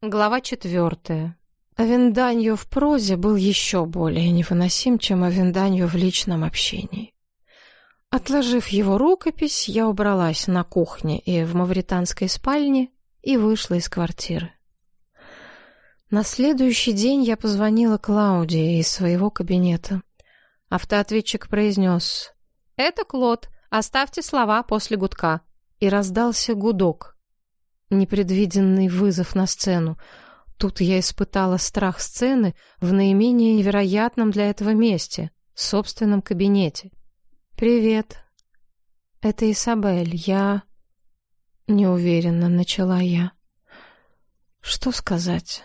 Глава четвертая. Авенданью в прозе был еще более невыносим, чем Авенданью в личном общении. Отложив его рукопись, я убралась на кухне и в мавританской спальне и вышла из квартиры. На следующий день я позвонила Клаудии из своего кабинета. Автоответчик произнес «Это Клод, оставьте слова после гудка». И раздался гудок — непредвиденный вызов на сцену. Тут я испытала страх сцены в наименее невероятном для этого месте, собственном кабинете. «Привет. Это Isabel. Я...» Неуверенно начала я. «Что сказать?»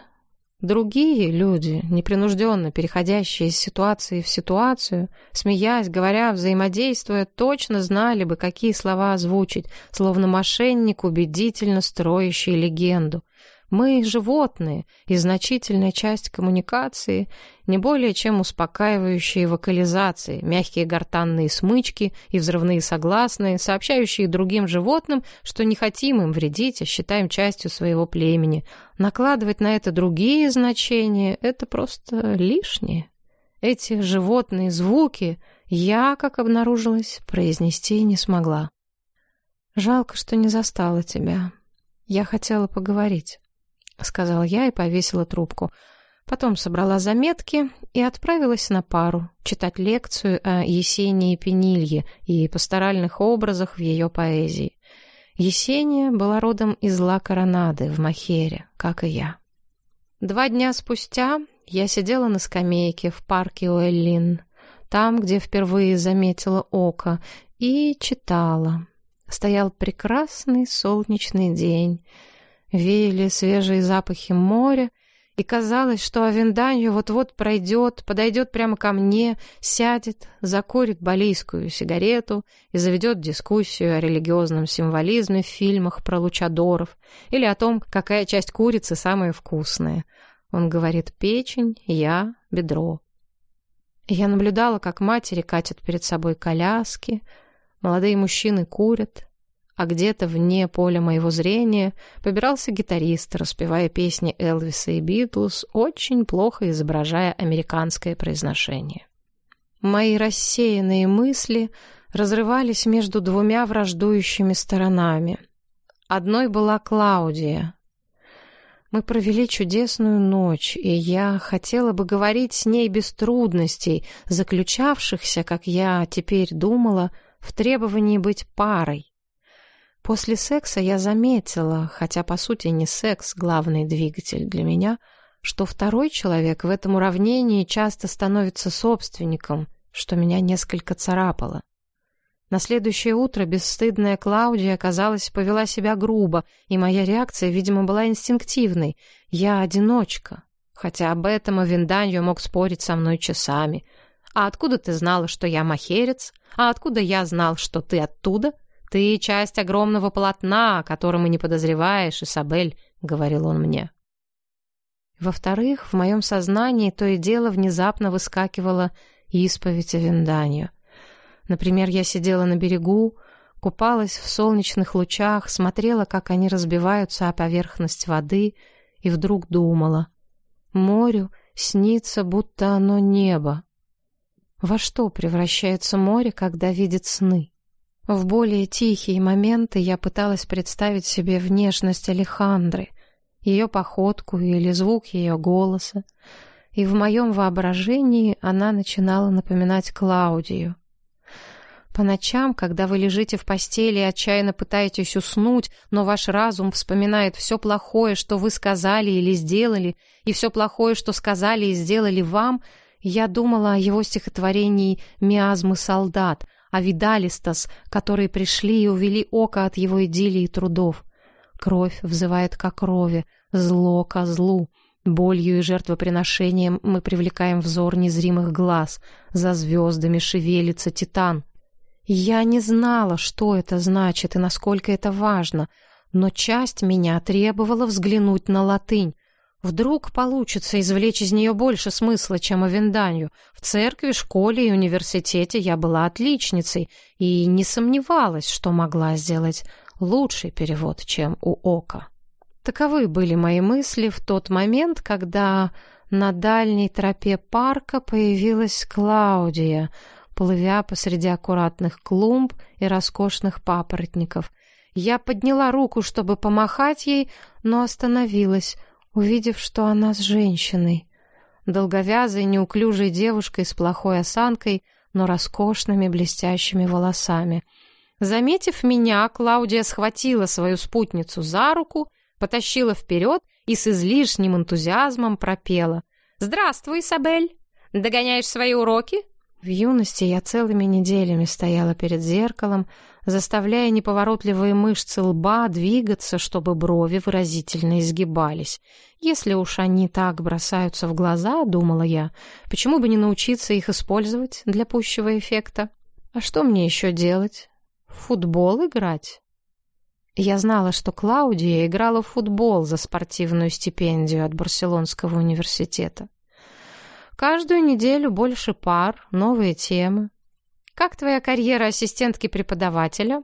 Другие люди, непринужденно переходящие из ситуации в ситуацию, смеясь, говоря, взаимодействуя, точно знали бы, какие слова озвучить, словно мошенник, убедительно строящий легенду. Мы — животные, и значительная часть коммуникации не более чем успокаивающие вокализации, мягкие гортанные смычки и взрывные согласные, сообщающие другим животным, что не хотим им вредить, а считаем частью своего племени. Накладывать на это другие значения — это просто лишнее. Эти животные звуки я, как обнаружилось, произнести не смогла. Жалко, что не застала тебя. Я хотела поговорить. — сказала я и повесила трубку. Потом собрала заметки и отправилась на пару читать лекцию о Есении Пенилье и пасторальных образах в ее поэзии. Есения была родом из Ла Коронады в Махере, как и я. Два дня спустя я сидела на скамейке в парке Уэллин, там, где впервые заметила око, и читала. Стоял прекрасный солнечный день — Веяли свежие запахи моря, и казалось, что Авенданью вот-вот пройдет, подойдет прямо ко мне, сядет, закурит балийскую сигарету и заведет дискуссию о религиозном символизме в фильмах про лучадоров или о том, какая часть курицы самая вкусная. Он говорит «печень», я — «бедро». Я наблюдала, как матери катят перед собой коляски, молодые мужчины курят, а где-то вне поля моего зрения побирался гитарист, распевая песни Элвиса и Битлз, очень плохо изображая американское произношение. Мои рассеянные мысли разрывались между двумя враждующими сторонами. Одной была Клаудия. Мы провели чудесную ночь, и я хотела бы говорить с ней без трудностей, заключавшихся, как я теперь думала, в требовании быть парой. После секса я заметила, хотя по сути не секс главный двигатель для меня, что второй человек в этом уравнении часто становится собственником, что меня несколько царапало. На следующее утро бесстыдная Клаудия, казалось, повела себя грубо, и моя реакция, видимо, была инстинктивной. Я одиночка. Хотя об этом Авинданью мог спорить со мной часами. «А откуда ты знала, что я махерец? А откуда я знал, что ты оттуда?» «Ты часть огромного полотна, о котором и не подозреваешь, Исабель», — говорил он мне. Во-вторых, в моем сознании то и дело внезапно выскакивала исповедь о Винданию. Например, я сидела на берегу, купалась в солнечных лучах, смотрела, как они разбиваются о поверхность воды, и вдруг думала. Морю снится, будто оно небо. Во что превращается море, когда видит сны? В более тихие моменты я пыталась представить себе внешность Алехандры, ее походку или звук ее голоса, и в моем воображении она начинала напоминать Клаудию. По ночам, когда вы лежите в постели и отчаянно пытаетесь уснуть, но ваш разум вспоминает все плохое, что вы сказали или сделали, и все плохое, что сказали и сделали вам, я думала о его стихотворении «Миазмы солдат», а Видалистас, которые пришли и увели око от его идиллии и трудов. Кровь взывает к крови, зло ко злу. Болью и жертвоприношением мы привлекаем взор незримых глаз. За звездами шевелится титан. Я не знала, что это значит и насколько это важно, но часть меня требовала взглянуть на латынь, Вдруг получится извлечь из нее больше смысла, чем о Винданью. В церкви, школе и университете я была отличницей и не сомневалась, что могла сделать лучший перевод, чем у Ока. Таковы были мои мысли в тот момент, когда на дальней тропе парка появилась Клаудия, плывя посреди аккуратных клумб и роскошных папоротников. Я подняла руку, чтобы помахать ей, но остановилась, увидев, что она с женщиной. Долговязой, неуклюжей девушкой с плохой осанкой, но роскошными блестящими волосами. Заметив меня, Клаудия схватила свою спутницу за руку, потащила вперед и с излишним энтузиазмом пропела. «Здравствуй, Сабель! Догоняешь свои уроки?» В юности я целыми неделями стояла перед зеркалом, заставляя неповоротливые мышцы лба двигаться, чтобы брови выразительно изгибались. Если уж они так бросаются в глаза, думала я, почему бы не научиться их использовать для пущего эффекта? А что мне еще делать? В футбол играть? Я знала, что Клаудия играла в футбол за спортивную стипендию от Барселонского университета. Каждую неделю больше пар, новые темы. Как твоя карьера ассистентки преподавателя?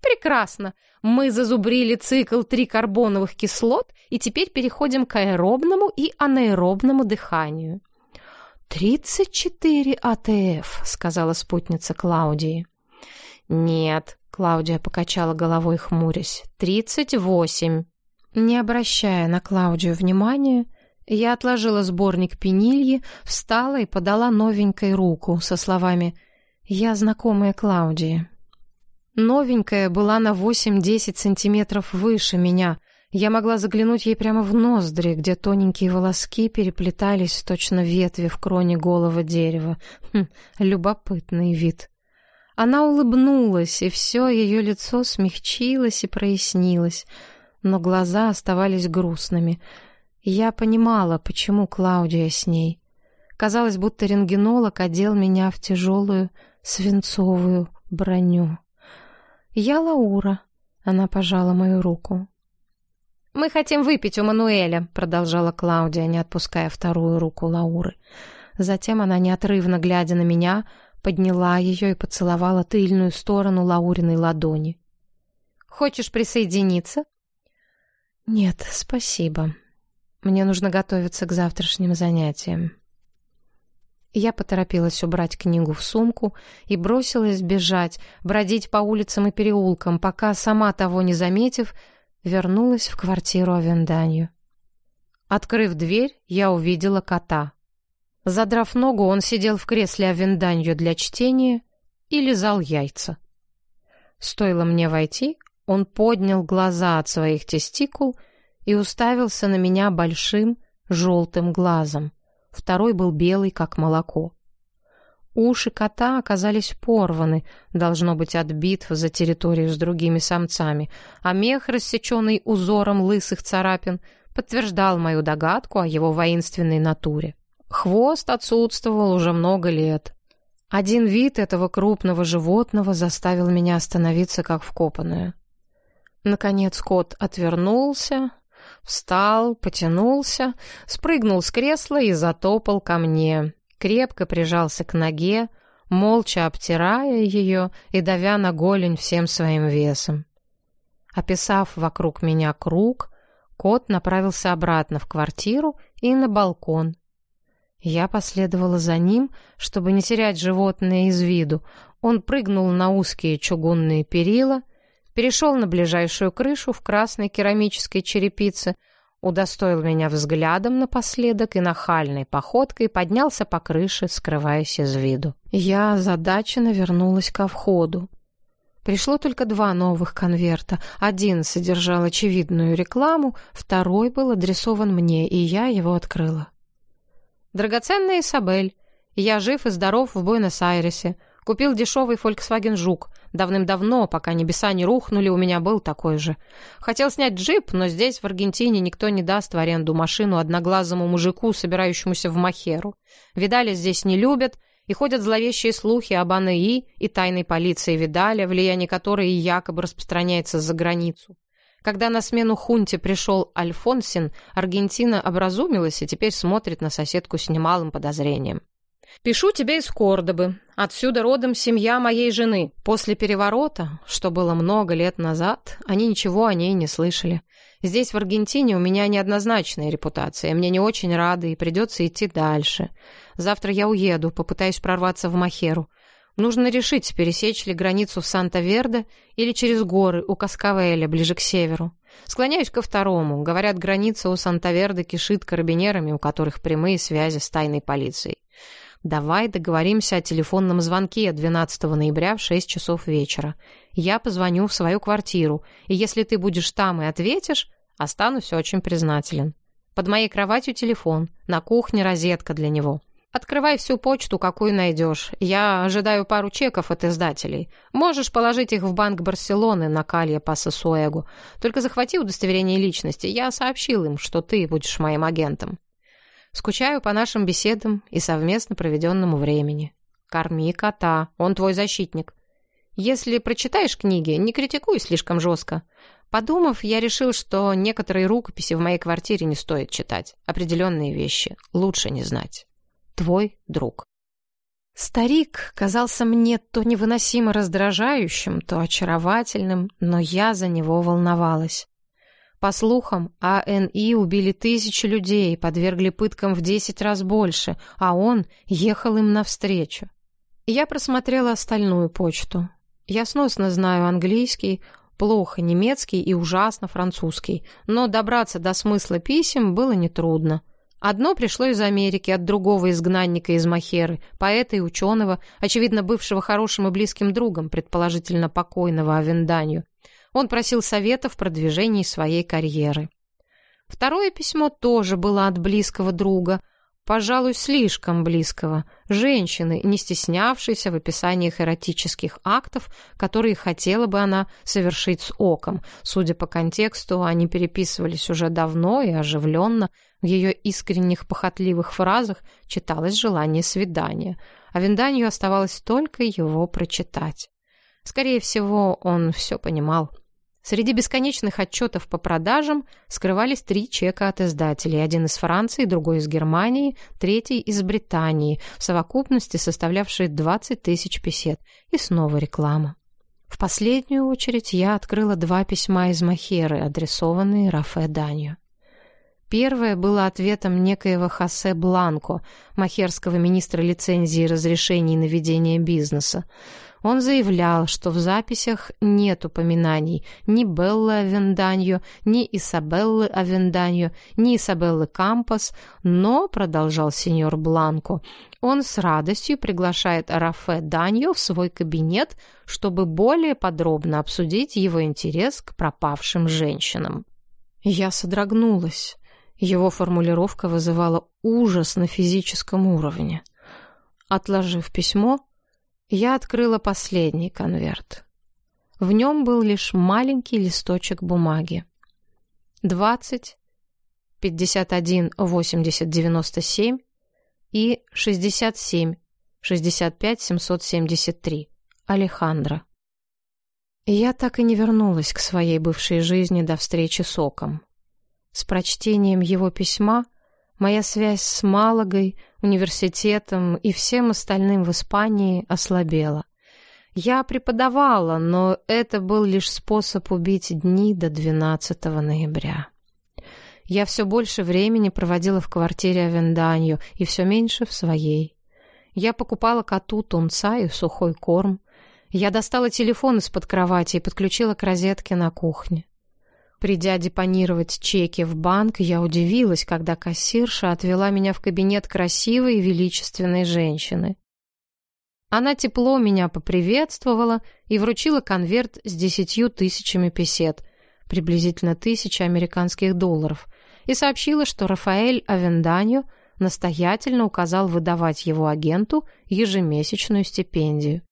Прекрасно. Мы зазубрили цикл трикарбоновых кислот и теперь переходим к аэробному и анаэробному дыханию. «Тридцать четыре АТФ», — сказала спутница Клаудии. «Нет», Клаудия покачала головой, хмурясь. «Тридцать восемь». Не обращая на Клаудию внимания, я отложила сборник пенильи, встала и подала новенькой руку со словами «Я знакомая Клаудии». Новенькая была на восемь-десять сантиметров выше меня. Я могла заглянуть ей прямо в ноздри, где тоненькие волоски переплетались точно ветви в кроне голого дерева. Хм, любопытный вид. Она улыбнулась, и все ее лицо смягчилось и прояснилось, но глаза оставались грустными. Я понимала, почему Клаудия с ней. Казалось, будто рентгенолог одел меня в тяжелую свинцовую броню. «Я Лаура», — она пожала мою руку. «Мы хотим выпить у Мануэля», — продолжала Клаудия, не отпуская вторую руку Лауры. Затем она, неотрывно глядя на меня, подняла ее и поцеловала тыльную сторону Лауриной ладони. «Хочешь присоединиться?» «Нет, спасибо. Мне нужно готовиться к завтрашним занятиям». Я поторопилась убрать книгу в сумку и бросилась бежать, бродить по улицам и переулкам, пока, сама того не заметив, вернулась в квартиру Авенданью. Открыв дверь, я увидела кота. Задрав ногу, он сидел в кресле Авенданью для чтения и лизал яйца. Стоило мне войти, он поднял глаза от своих тестикул и уставился на меня большим желтым глазом. Второй был белый, как молоко. Уши кота оказались порваны, должно быть, от битв за территорию с другими самцами, а мех, рассеченный узором лысых царапин, подтверждал мою догадку о его воинственной натуре. Хвост отсутствовал уже много лет. Один вид этого крупного животного заставил меня остановиться как вкопанная. Наконец кот отвернулся, встал, потянулся, спрыгнул с кресла и затопал ко мне. Крепко прижался к ноге, молча обтирая ее и давя на голень всем своим весом. Описав вокруг меня круг, кот направился обратно в квартиру и на балкон, я последовала за ним, чтобы не терять животное из виду. Он прыгнул на узкие чугунные перила, перешел на ближайшую крышу в красной керамической черепице, удостоил меня взглядом напоследок и нахальной походкой поднялся по крыше, скрываясь из виду. Я озадаченно вернулась ко входу. Пришло только два новых конверта. Один содержал очевидную рекламу, второй был адресован мне, и я его открыла. Драгоценная Исабель. Я жив и здоров в Буэнос-Айресе. Купил дешевый Volkswagen Жук. Давным-давно, пока небеса не рухнули, у меня был такой же. Хотел снять джип, но здесь, в Аргентине, никто не даст в аренду машину одноглазому мужику, собирающемуся в Махеру. Видали здесь не любят, и ходят зловещие слухи об АНИ и тайной полиции Видаля, влияние которой якобы распространяется за границу. Когда на смену хунте пришел Альфонсин, Аргентина образумилась и теперь смотрит на соседку с немалым подозрением. «Пишу тебе из Кордобы. Отсюда родом семья моей жены. После переворота, что было много лет назад, они ничего о ней не слышали. Здесь, в Аргентине, у меня неоднозначная репутация, мне не очень рады и придется идти дальше. Завтра я уеду, попытаюсь прорваться в Махеру. Нужно решить, пересечь ли границу в Санта-Верде или через горы у Каскавеля, ближе к северу. Склоняюсь ко второму. Говорят, граница у Санта-Верде кишит карабинерами, у которых прямые связи с тайной полицией. Давай договоримся о телефонном звонке 12 ноября в 6 часов вечера. Я позвоню в свою квартиру, и если ты будешь там и ответишь, останусь очень признателен. Под моей кроватью телефон, на кухне розетка для него. Открывай всю почту, какую найдешь. Я ожидаю пару чеков от издателей. Можешь положить их в банк Барселоны на Калье Паса Суэгу. Только захвати удостоверение личности. Я сообщил им, что ты будешь моим агентом. Скучаю по нашим беседам и совместно проведенному времени. Корми кота, он твой защитник. Если прочитаешь книги, не критикуй слишком жестко. Подумав, я решил, что некоторые рукописи в моей квартире не стоит читать. Определенные вещи лучше не знать твой друг. Старик казался мне то невыносимо раздражающим, то очаровательным, но я за него волновалась. По слухам, АНИ убили тысячи людей, подвергли пыткам в десять раз больше, а он ехал им навстречу. Я просмотрела остальную почту. Я сносно знаю английский, плохо немецкий и ужасно французский, но добраться до смысла писем было нетрудно. Одно пришло из Америки от другого изгнанника из Махеры, поэта и ученого, очевидно, бывшего хорошим и близким другом, предположительно покойного Авенданию. Он просил совета в продвижении своей карьеры. Второе письмо тоже было от близкого друга – пожалуй, слишком близкого, женщины, не стеснявшейся в описаниях эротических актов, которые хотела бы она совершить с оком. Судя по контексту, они переписывались уже давно и оживленно. В ее искренних похотливых фразах читалось желание свидания, а Винданью оставалось только его прочитать. Скорее всего, он все понимал. Среди бесконечных отчетов по продажам скрывались три чека от издателей, один из Франции, другой из Германии, третий из Британии, в совокупности составлявшие 20 тысяч песет, и снова реклама. В последнюю очередь я открыла два письма из Махеры, адресованные Рафе Данью. Первое было ответом некоего Хосе Бланко, махерского министра лицензии и разрешений на ведение бизнеса. Он заявлял, что в записях нет упоминаний ни Беллы Авенданьо, ни Исабеллы Авенданьо, ни Исабеллы Кампас, но, продолжал сеньор Бланко, он с радостью приглашает Рафе Даньо в свой кабинет, чтобы более подробно обсудить его интерес к пропавшим женщинам. Я содрогнулась. Его формулировка вызывала ужас на физическом уровне. Отложив письмо, я открыла последний конверт. В нем был лишь маленький листочек бумаги. 20, 51, 80, 97 и 67, 65, 773. Алехандро. Я так и не вернулась к своей бывшей жизни до встречи с Оком. С прочтением его письма моя связь с Малагой университетом и всем остальным в Испании ослабела. Я преподавала, но это был лишь способ убить дни до 12 ноября. Я все больше времени проводила в квартире Авенданью и все меньше в своей. Я покупала коту тунца и сухой корм. Я достала телефон из-под кровати и подключила к розетке на кухне. Придя депонировать чеки в банк, я удивилась, когда кассирша отвела меня в кабинет красивой и величественной женщины. Она тепло меня поприветствовала и вручила конверт с десятью тысячами песет, приблизительно тысяча американских долларов, и сообщила, что Рафаэль Авенданьо настоятельно указал выдавать его агенту ежемесячную стипендию.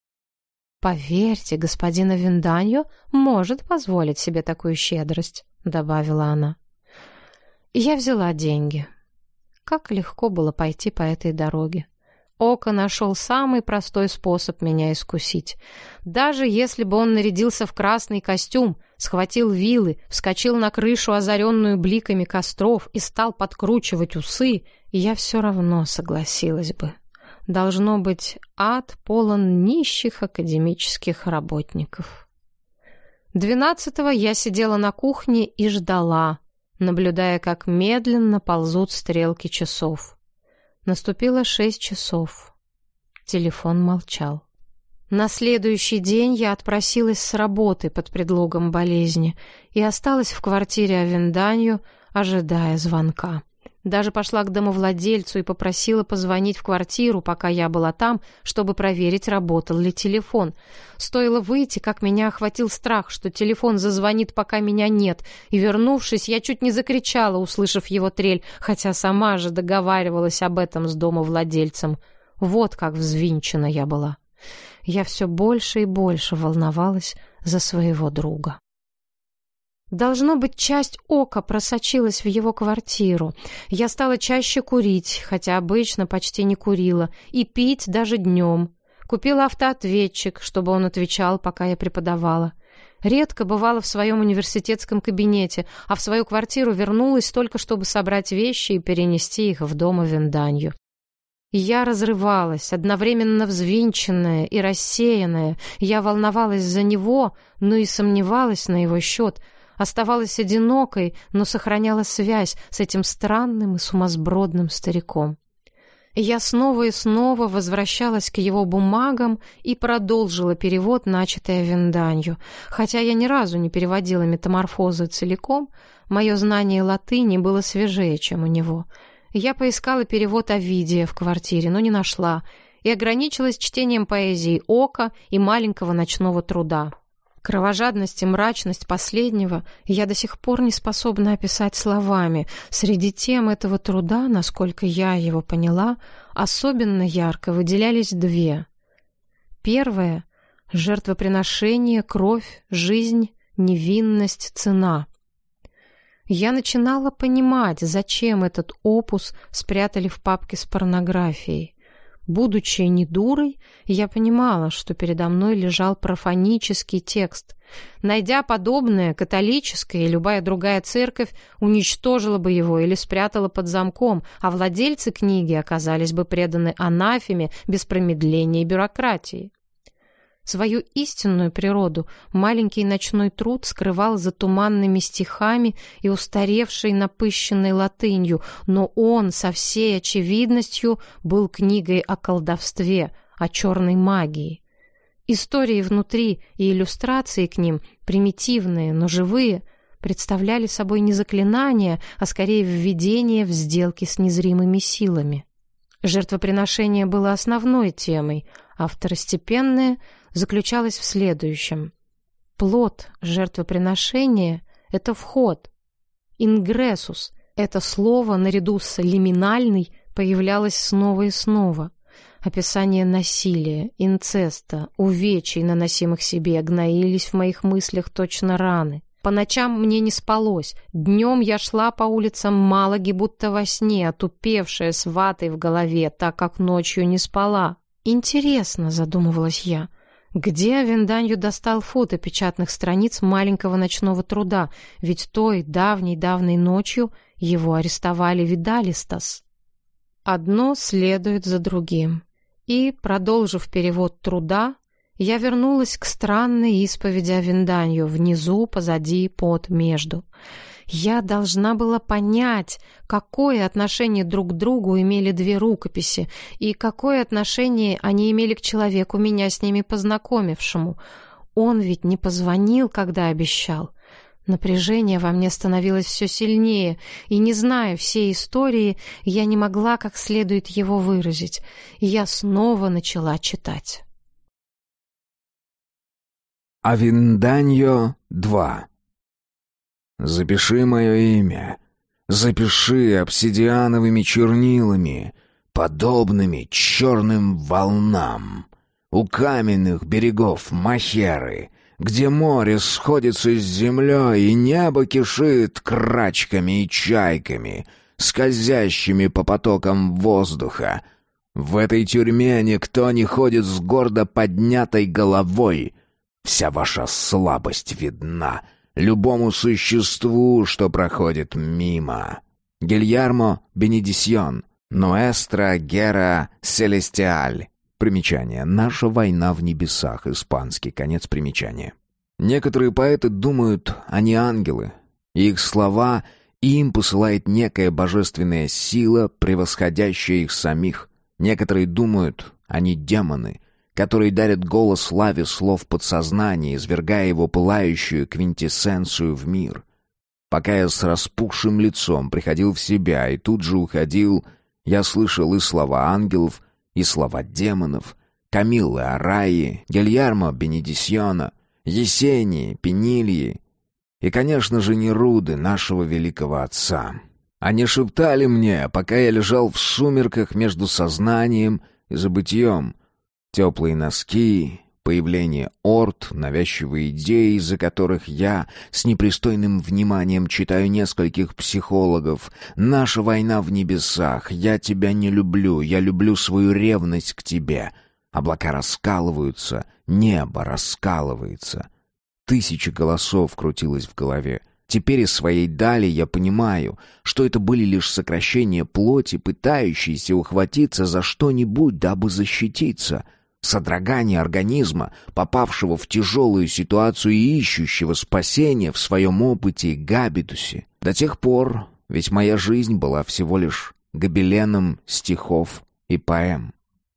«Поверьте, господин Авенданьо может позволить себе такую щедрость», — добавила она. Я взяла деньги. Как легко было пойти по этой дороге. Око нашел самый простой способ меня искусить. Даже если бы он нарядился в красный костюм, схватил вилы, вскочил на крышу, озаренную бликами костров, и стал подкручивать усы, я все равно согласилась бы. Должно быть, ад полон нищих академических работников. Двенадцатого я сидела на кухне и ждала, наблюдая, как медленно ползут стрелки часов. Наступило шесть часов. Телефон молчал. На следующий день я отпросилась с работы под предлогом болезни и осталась в квартире Авенданью, ожидая звонка. Даже пошла к домовладельцу и попросила позвонить в квартиру, пока я была там, чтобы проверить, работал ли телефон. Стоило выйти, как меня охватил страх, что телефон зазвонит, пока меня нет, и, вернувшись, я чуть не закричала, услышав его трель, хотя сама же договаривалась об этом с домовладельцем. Вот как взвинчена я была я все больше и больше волновалась за своего друга. Должно быть, часть ока просочилась в его квартиру. Я стала чаще курить, хотя обычно почти не курила, и пить даже днем. Купила автоответчик, чтобы он отвечал, пока я преподавала. Редко бывала в своем университетском кабинете, а в свою квартиру вернулась только, чтобы собрать вещи и перенести их в дом Венданью. Я разрывалась, одновременно взвинченная и рассеянная. Я волновалась за него, но и сомневалась на его счет. Оставалась одинокой, но сохраняла связь с этим странным и сумасбродным стариком. Я снова и снова возвращалась к его бумагам и продолжила перевод, начатый Венданью. Хотя я ни разу не переводила метаморфозы целиком, мое знание латыни было свежее, чем у него — я поискала перевод Овидия в квартире, но не нашла, и ограничилась чтением поэзии «Ока» и «Маленького ночного труда». Кровожадность и мрачность последнего я до сих пор не способна описать словами. Среди тем этого труда, насколько я его поняла, особенно ярко выделялись две. Первое — жертвоприношение, кровь, жизнь, невинность, цена — я начинала понимать, зачем этот опус спрятали в папке с порнографией. Будучи не дурой, я понимала, что передо мной лежал профанический текст. Найдя подобное, католическая и любая другая церковь уничтожила бы его или спрятала под замком, а владельцы книги оказались бы преданы анафеме без промедления и бюрократии. Свою истинную природу маленький ночной труд скрывал за туманными стихами и устаревшей напыщенной латынью, но он со всей очевидностью был книгой о колдовстве, о черной магии. Истории внутри и иллюстрации к ним, примитивные, но живые, представляли собой не заклинания, а скорее введение в сделки с незримыми силами. Жертвоприношение было основной темой, а второстепенное — заключалась в следующем. Плод жертвоприношения — это вход. Ингрессус — это слово наряду с лиминальной появлялось снова и снова. Описание насилия, инцеста, увечий, наносимых себе, гноились в моих мыслях точно раны. По ночам мне не спалось. Днем я шла по улицам Малаги, будто во сне, отупевшая с ватой в голове, так как ночью не спала. «Интересно», — задумывалась я, — где Авенданью достал фото печатных страниц маленького ночного труда, ведь той давней-давней ночью его арестовали Видалистас. Одно следует за другим. И, продолжив перевод труда, я вернулась к странной исповеди Авенданью внизу, позади, под, между — я должна была понять, какое отношение друг к другу имели две рукописи и какое отношение они имели к человеку, меня с ними познакомившему. Он ведь не позвонил, когда обещал. Напряжение во мне становилось все сильнее, и, не зная всей истории, я не могла как следует его выразить. И я снова начала читать. Авинданьо 2 Запиши мое имя. Запиши обсидиановыми чернилами, подобными черным волнам. У каменных берегов Махеры, где море сходится с землей и небо кишит крачками и чайками, скользящими по потокам воздуха. В этой тюрьме никто не ходит с гордо поднятой головой. Вся ваша слабость видна — любому существу, что проходит мимо. Гильярмо Бенедисьон, Ноэстра Гера Селестиаль. Примечание. Наша война в небесах. Испанский. Конец примечания. Некоторые поэты думают, они ангелы. Их слова Им посылает некая божественная сила, превосходящая их самих. Некоторые думают, они демоны, которые дарят голос славе слов подсознания, извергая его пылающую квинтэссенцию в мир. Пока я с распухшим лицом приходил в себя и тут же уходил, я слышал и слова ангелов, и слова демонов, Камиллы Араи, Гильярмо Бенедисиона, Есении, Пенильи и, конечно же, Неруды, нашего великого отца. Они шептали мне, пока я лежал в сумерках между сознанием и забытьем. Теплые носки, появление орд, навязчивые идеи, из-за которых я с непристойным вниманием читаю нескольких психологов. «Наша война в небесах», «Я тебя не люблю», «Я люблю свою ревность к тебе». Облака раскалываются, небо раскалывается. Тысячи голосов крутилось в голове. Теперь из своей дали я понимаю, что это были лишь сокращения плоти, пытающиеся ухватиться за что-нибудь, дабы защититься. Содрогание организма, попавшего в тяжелую ситуацию и ищущего спасения в своем опыте и габитусе. До тех пор, ведь моя жизнь была всего лишь гобеленом стихов и поэм.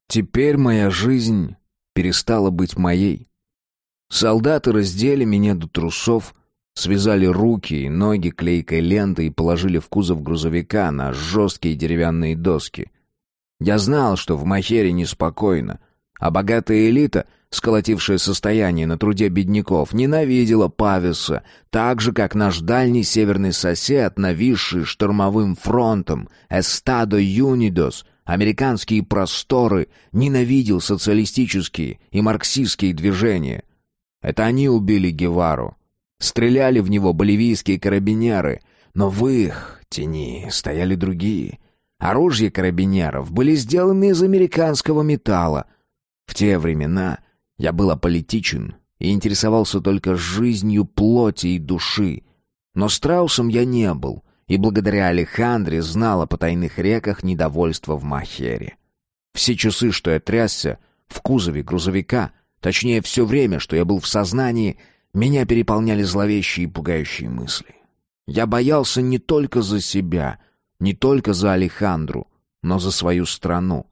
Теперь моя жизнь перестала быть моей. Солдаты раздели меня до трусов, связали руки и ноги клейкой лентой и положили в кузов грузовика на жесткие деревянные доски. Я знал, что в Махере неспокойно, а богатая элита, сколотившая состояние на труде бедняков, ненавидела Павеса, так же, как наш дальний северный сосед, нависший штурмовым фронтом, Эстадо Юнидос, американские просторы, ненавидел социалистические и марксистские движения — это они убили Гевару. Стреляли в него боливийские карабинеры, но в их тени стояли другие. Оружие карабинеров были сделаны из американского металла. В те времена я был аполитичен и интересовался только жизнью плоти и души. Но страусом я не был, и благодаря Алехандре знал о потайных реках недовольства в Махере. Все часы, что я трясся, в кузове грузовика — Точнее, все время, что я был в сознании, меня переполняли зловещие и пугающие мысли. Я боялся не только за себя, не только за Алехандру, но за свою страну.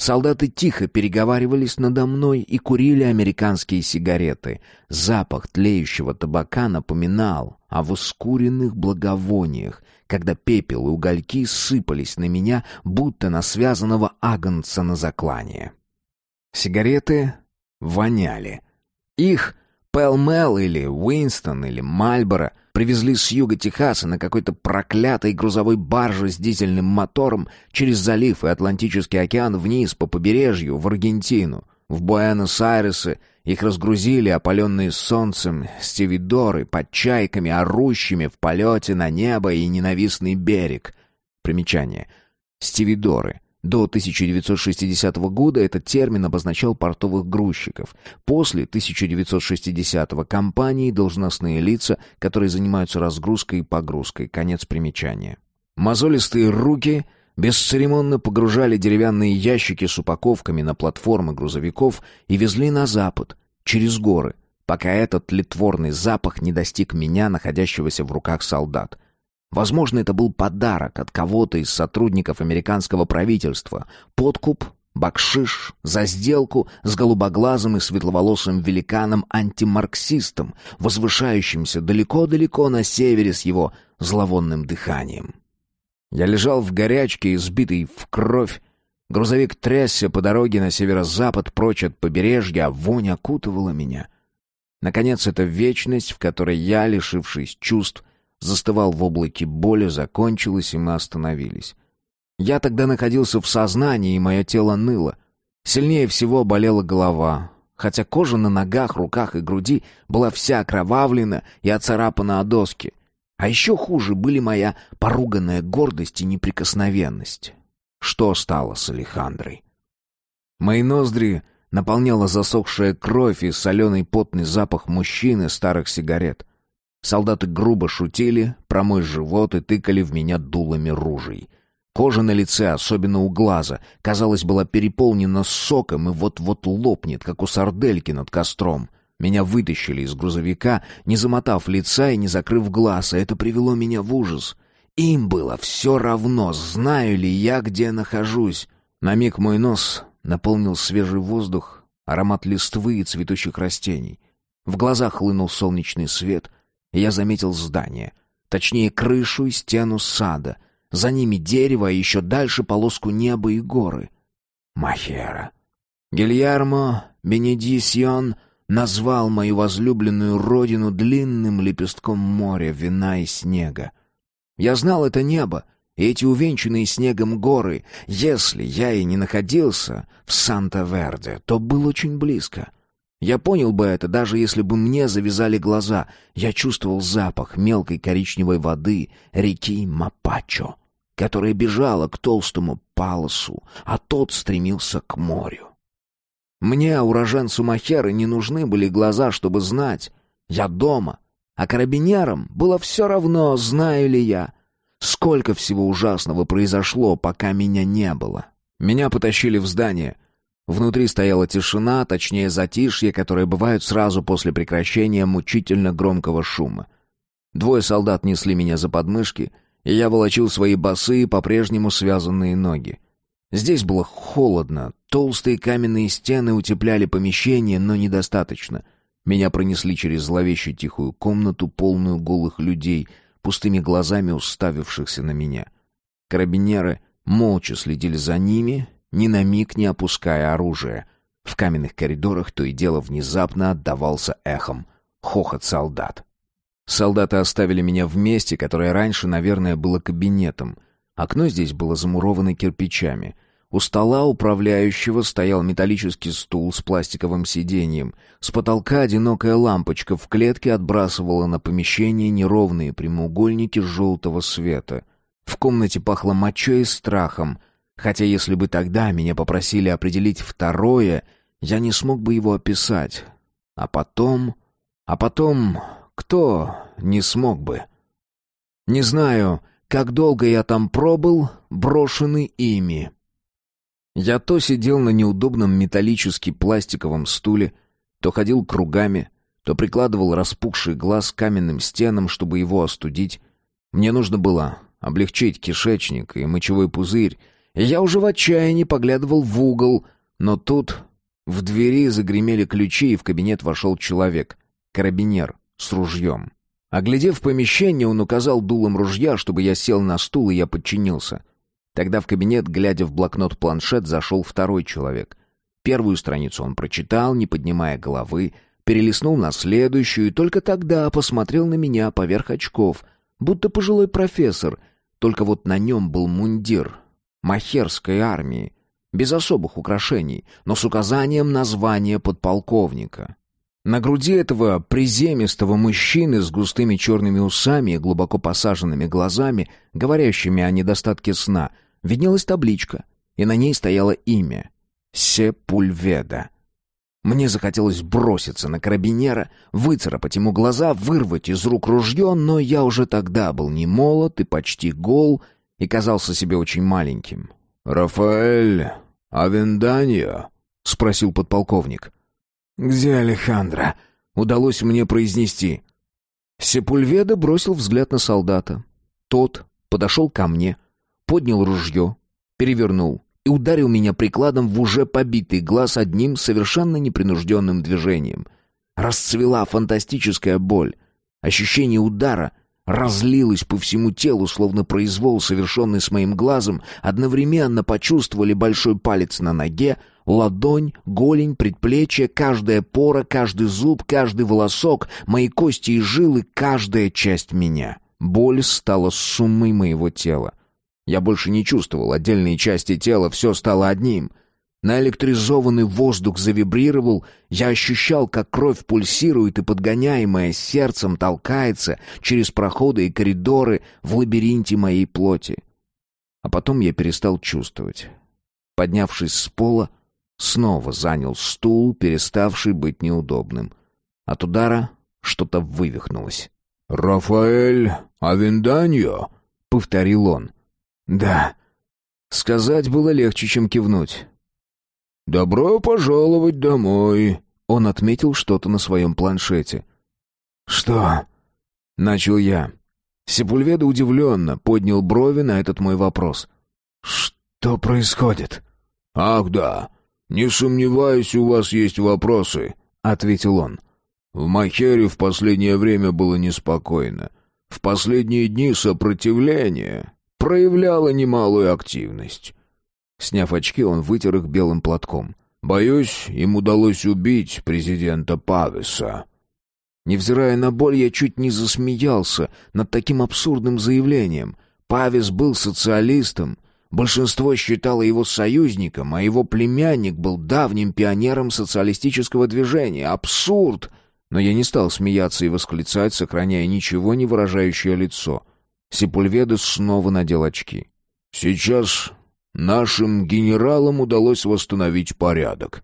Солдаты тихо переговаривались надо мной и курили американские сигареты. Запах тлеющего табака напоминал о воскуренных благовониях, когда пепел и угольки сыпались на меня, будто на связанного агнца на заклание. Сигареты воняли. Их Пэлмел или Уинстон или Мальборо привезли с юга Техаса на какой-то проклятой грузовой барже с дизельным мотором через залив и Атлантический океан вниз по побережью в Аргентину. В Буэнос-Айресе их разгрузили опаленные солнцем стивидоры под чайками, орущими в полете на небо и ненавистный берег. Примечание. Стивидоры — до 1960 года этот термин обозначал портовых грузчиков. После 1960-го компании должностные лица, которые занимаются разгрузкой и погрузкой. Конец примечания. Мозолистые руки бесцеремонно погружали деревянные ящики с упаковками на платформы грузовиков и везли на запад, через горы, пока этот тлетворный запах не достиг меня, находящегося в руках солдат — Возможно, это был подарок от кого-то из сотрудников американского правительства. Подкуп, бакшиш за сделку с голубоглазым и светловолосым великаном-антимарксистом, возвышающимся далеко-далеко на севере с его зловонным дыханием. Я лежал в горячке, избитый в кровь. Грузовик трясся по дороге на северо-запад, прочь от побережья, а вонь окутывала меня. Наконец, эта вечность, в которой я, лишившись чувств, застывал в облаке боли, закончилась, и мы остановились. Я тогда находился в сознании, и мое тело ныло. Сильнее всего болела голова, хотя кожа на ногах, руках и груди была вся окровавлена и оцарапана о доски. А еще хуже были моя поруганная гордость и неприкосновенность. Что стало с Алехандрой? Мои ноздри наполняла засохшая кровь и соленый потный запах мужчины старых сигарет. Солдаты грубо шутили про мой живот и тыкали в меня дулами ружей. Кожа на лице, особенно у глаза, казалось, была переполнена соком и вот-вот лопнет, как у сардельки над костром. Меня вытащили из грузовика, не замотав лица и не закрыв глаз, а это привело меня в ужас. Им было все равно, знаю ли я, где нахожусь. На миг мой нос наполнил свежий воздух, аромат листвы и цветущих растений. В глазах хлынул солнечный свет, я заметил здание, точнее крышу и стену сада. За ними дерево, а еще дальше полоску неба и горы. Махера. Гильярмо Бенедисьон назвал мою возлюбленную родину длинным лепестком моря, вина и снега. Я знал это небо, и эти увенчанные снегом горы. Если я и не находился в Санта-Верде, то был очень близко. Я понял бы это, даже если бы мне завязали глаза. Я чувствовал запах мелкой коричневой воды реки Мапачо, которая бежала к толстому палосу, а тот стремился к морю. Мне, уроженцу Махеры, не нужны были глаза, чтобы знать. Я дома, а карабинерам было все равно, знаю ли я. Сколько всего ужасного произошло, пока меня не было. Меня потащили в здание. Внутри стояла тишина, точнее затишье, которое бывает сразу после прекращения мучительно громкого шума. Двое солдат несли меня за подмышки, и я волочил свои босые, по-прежнему связанные ноги. Здесь было холодно, толстые каменные стены утепляли помещение, но недостаточно — меня пронесли через зловещую тихую комнату, полную голых людей, пустыми глазами уставившихся на меня. Карабинеры молча следили за ними, ни на миг не опуская оружие. В каменных коридорах то и дело внезапно отдавался эхом хохот солдат. Солдаты оставили меня в месте, которое раньше, наверное, было кабинетом. Окно здесь было замуровано кирпичами — у стола управляющего стоял металлический стул с пластиковым сиденьем. С потолка одинокая лампочка в клетке отбрасывала на помещение неровные прямоугольники желтого света. В комнате пахло мочой и страхом, хотя если бы тогда меня попросили определить второе, я не смог бы его описать. А потом... А потом... Кто не смог бы? Не знаю, как долго я там пробыл, брошенный ими. Я то сидел на неудобном металлически пластиковом стуле, то ходил кругами, то прикладывал распухший глаз к каменным стенам, чтобы его остудить. Мне нужно было облегчить кишечник и мочевой пузырь, и я уже в отчаянии поглядывал в угол, но тут в двери загремели ключи, и в кабинет вошел человек, карабинер с ружьем. Оглядев помещение, он указал дулом ружья, чтобы я сел на стул, и я подчинился. Тогда в кабинет, глядя в блокнот-планшет, зашел второй человек. Первую страницу он прочитал, не поднимая головы, перелистнул на следующую и только тогда посмотрел на меня поверх очков, будто пожилой профессор, только вот на нем был мундир махерской армии, без особых украшений, но с указанием названия подполковника. На груди этого приземистого мужчины с густыми черными усами и глубоко посаженными глазами, говорящими о недостатке сна, виднелась табличка, и на ней стояло имя — Сепульведа. Мне захотелось броситься на карабинера, выцарапать ему глаза, вырвать из рук ружье, но я уже тогда был не молод и почти гол, и казался себе очень маленьким. «Рафаэль Авенданьо?» — спросил подполковник. «Где Алехандро?» — удалось мне произнести. Сепульведа бросил взгляд на солдата. Тот подошел ко мне, поднял ружье, перевернул и ударил меня прикладом в уже побитый глаз одним совершенно непринужденным движением. Расцвела фантастическая боль. Ощущение удара разлилось по всему телу, словно произвол, совершенный с моим глазом, одновременно почувствовали большой палец на ноге, Ладонь, голень, предплечье, каждая пора, каждый зуб, каждый волосок, мои кости и жилы, каждая часть меня. Боль стала суммой моего тела. Я больше не чувствовал отдельные части тела, все стало одним. Наэлектризованный воздух завибрировал, я ощущал, как кровь пульсирует и, подгоняемая сердцем, толкается через проходы и коридоры в лабиринте моей плоти. А потом я перестал чувствовать. Поднявшись с пола, снова занял стул, переставший быть неудобным. От удара что-то вывихнулось. «Рафаэль Авенданьо?» — повторил он. «Да». Сказать было легче, чем кивнуть. «Добро пожаловать домой», — он отметил что-то на своем планшете. «Что?» — начал я. Сепульведа удивленно поднял брови на этот мой вопрос. «Что происходит?» «Ах да, не сомневаюсь, у вас есть вопросы», — ответил он. «В Махере в последнее время было неспокойно. В последние дни сопротивление проявляло немалую активность». Сняв очки, он вытер их белым платком. «Боюсь, им удалось убить президента Павеса». Невзирая на боль, я чуть не засмеялся над таким абсурдным заявлением. Павес был социалистом. Большинство считало его союзником, а его племянник был давним пионером социалистического движения. Абсурд! Но я не стал смеяться и восклицать, сохраняя ничего не выражающее лицо. Сепульведес снова надел очки. «Сейчас нашим генералам удалось восстановить порядок».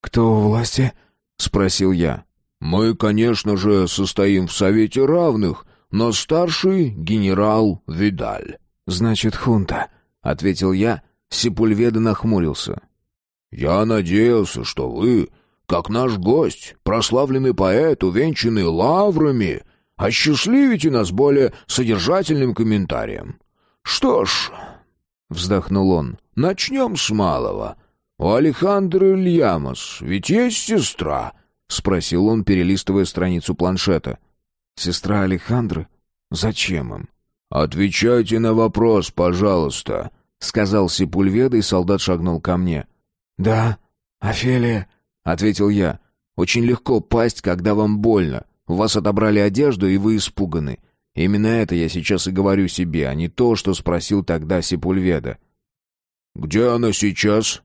«Кто у власти?» — спросил я. Мы, конечно же, состоим в Совете равных, но старший — генерал Видаль». «Значит, хунта», — ответил я. Сепульведа нахмурился. «Я надеялся, что вы, как наш гость, прославленный поэт, увенчанный лаврами, осчастливите нас более содержательным комментарием. Что ж...» — вздохнул он. «Начнем с малого. У Алехандро Ильямос ведь есть сестра». — спросил он, перелистывая страницу планшета. «Сестра Алехандры? Зачем им?» «Отвечайте на вопрос, пожалуйста», — сказал Сепульведа, и солдат шагнул ко мне. «Да, Офелия», — ответил я. «Очень легко пасть, когда вам больно. У вас отобрали одежду, и вы испуганы. Именно это я сейчас и говорю себе, а не то, что спросил тогда Сепульведа». «Где она сейчас?»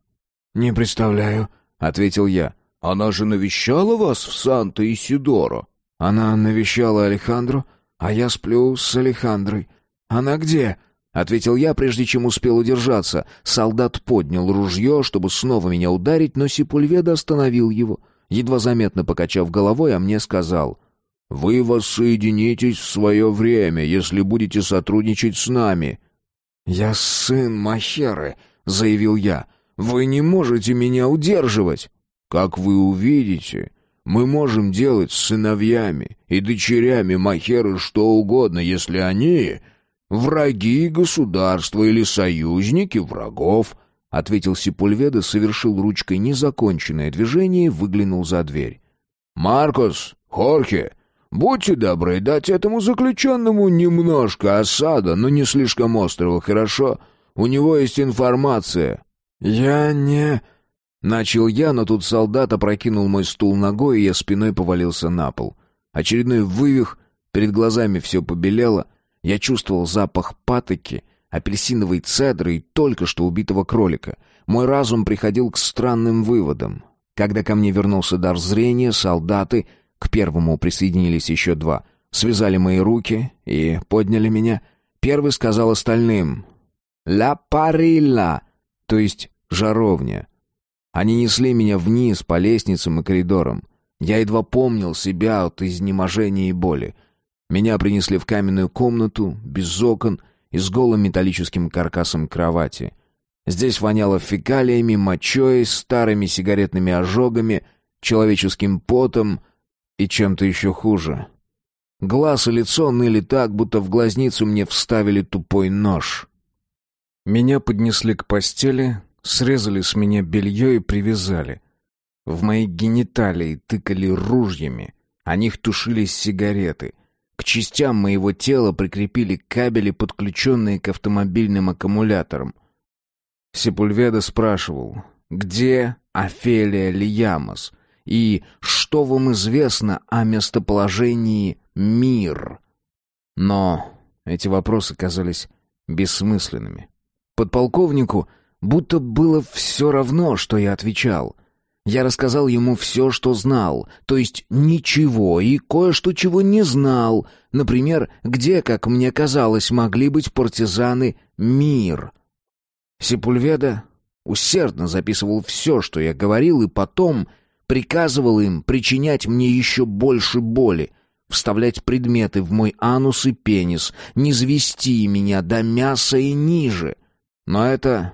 «Не представляю», — ответил я. Она же навещала вас в Санта-Исидоро?» «Она навещала Алехандру, а я сплю с Алехандрой. Она где?» — ответил я, прежде чем успел удержаться. Солдат поднял ружье, чтобы снова меня ударить, но Сипульведа остановил его, едва заметно покачав головой, а мне сказал... «Вы воссоединитесь в свое время, если будете сотрудничать с нами». «Я сын Махеры», — заявил я. «Вы не можете меня удерживать». Как вы увидите, мы можем делать с сыновьями и дочерями Махеры что угодно, если они враги государства или союзники врагов, — ответил Сипульведа, совершил ручкой незаконченное движение и выглянул за дверь. «Маркос, Хорхе, будьте добры дать этому заключенному немножко осада, но не слишком острого, хорошо? У него есть информация». «Я не...» Начал я, но тут солдат опрокинул мой стул ногой, и я спиной повалился на пол. Очередной вывих, перед глазами все побелело. Я чувствовал запах патоки, апельсиновой цедры и только что убитого кролика. Мой разум приходил к странным выводам. Когда ко мне вернулся дар зрения, солдаты, к первому присоединились еще два, связали мои руки и подняли меня. Первый сказал остальным «Ла парилла», то есть «жаровня». Они несли меня вниз по лестницам и коридорам. Я едва помнил себя от изнеможения и боли. Меня принесли в каменную комнату, без окон и с голым металлическим каркасом кровати. Здесь воняло фекалиями, мочой, старыми сигаретными ожогами, человеческим потом и чем-то еще хуже. Глаз и лицо ныли так, будто в глазницу мне вставили тупой нож. Меня поднесли к постели, Срезали с меня белье и привязали. В мои гениталии тыкали ружьями, о них тушились сигареты. К частям моего тела прикрепили кабели, подключенные к автомобильным аккумуляторам. Сепульведа спрашивал, где Офелия Лиямос и что вам известно о местоположении Мир? Но эти вопросы казались бессмысленными. Подполковнику Будто было все равно, что я отвечал. Я рассказал ему все, что знал, то есть ничего и кое-что, чего не знал. Например, где, как мне казалось, могли быть партизаны «Мир». Сепульведа усердно записывал все, что я говорил, и потом приказывал им причинять мне еще больше боли, вставлять предметы в мой анус и пенис, не звести меня до мяса и ниже. Но это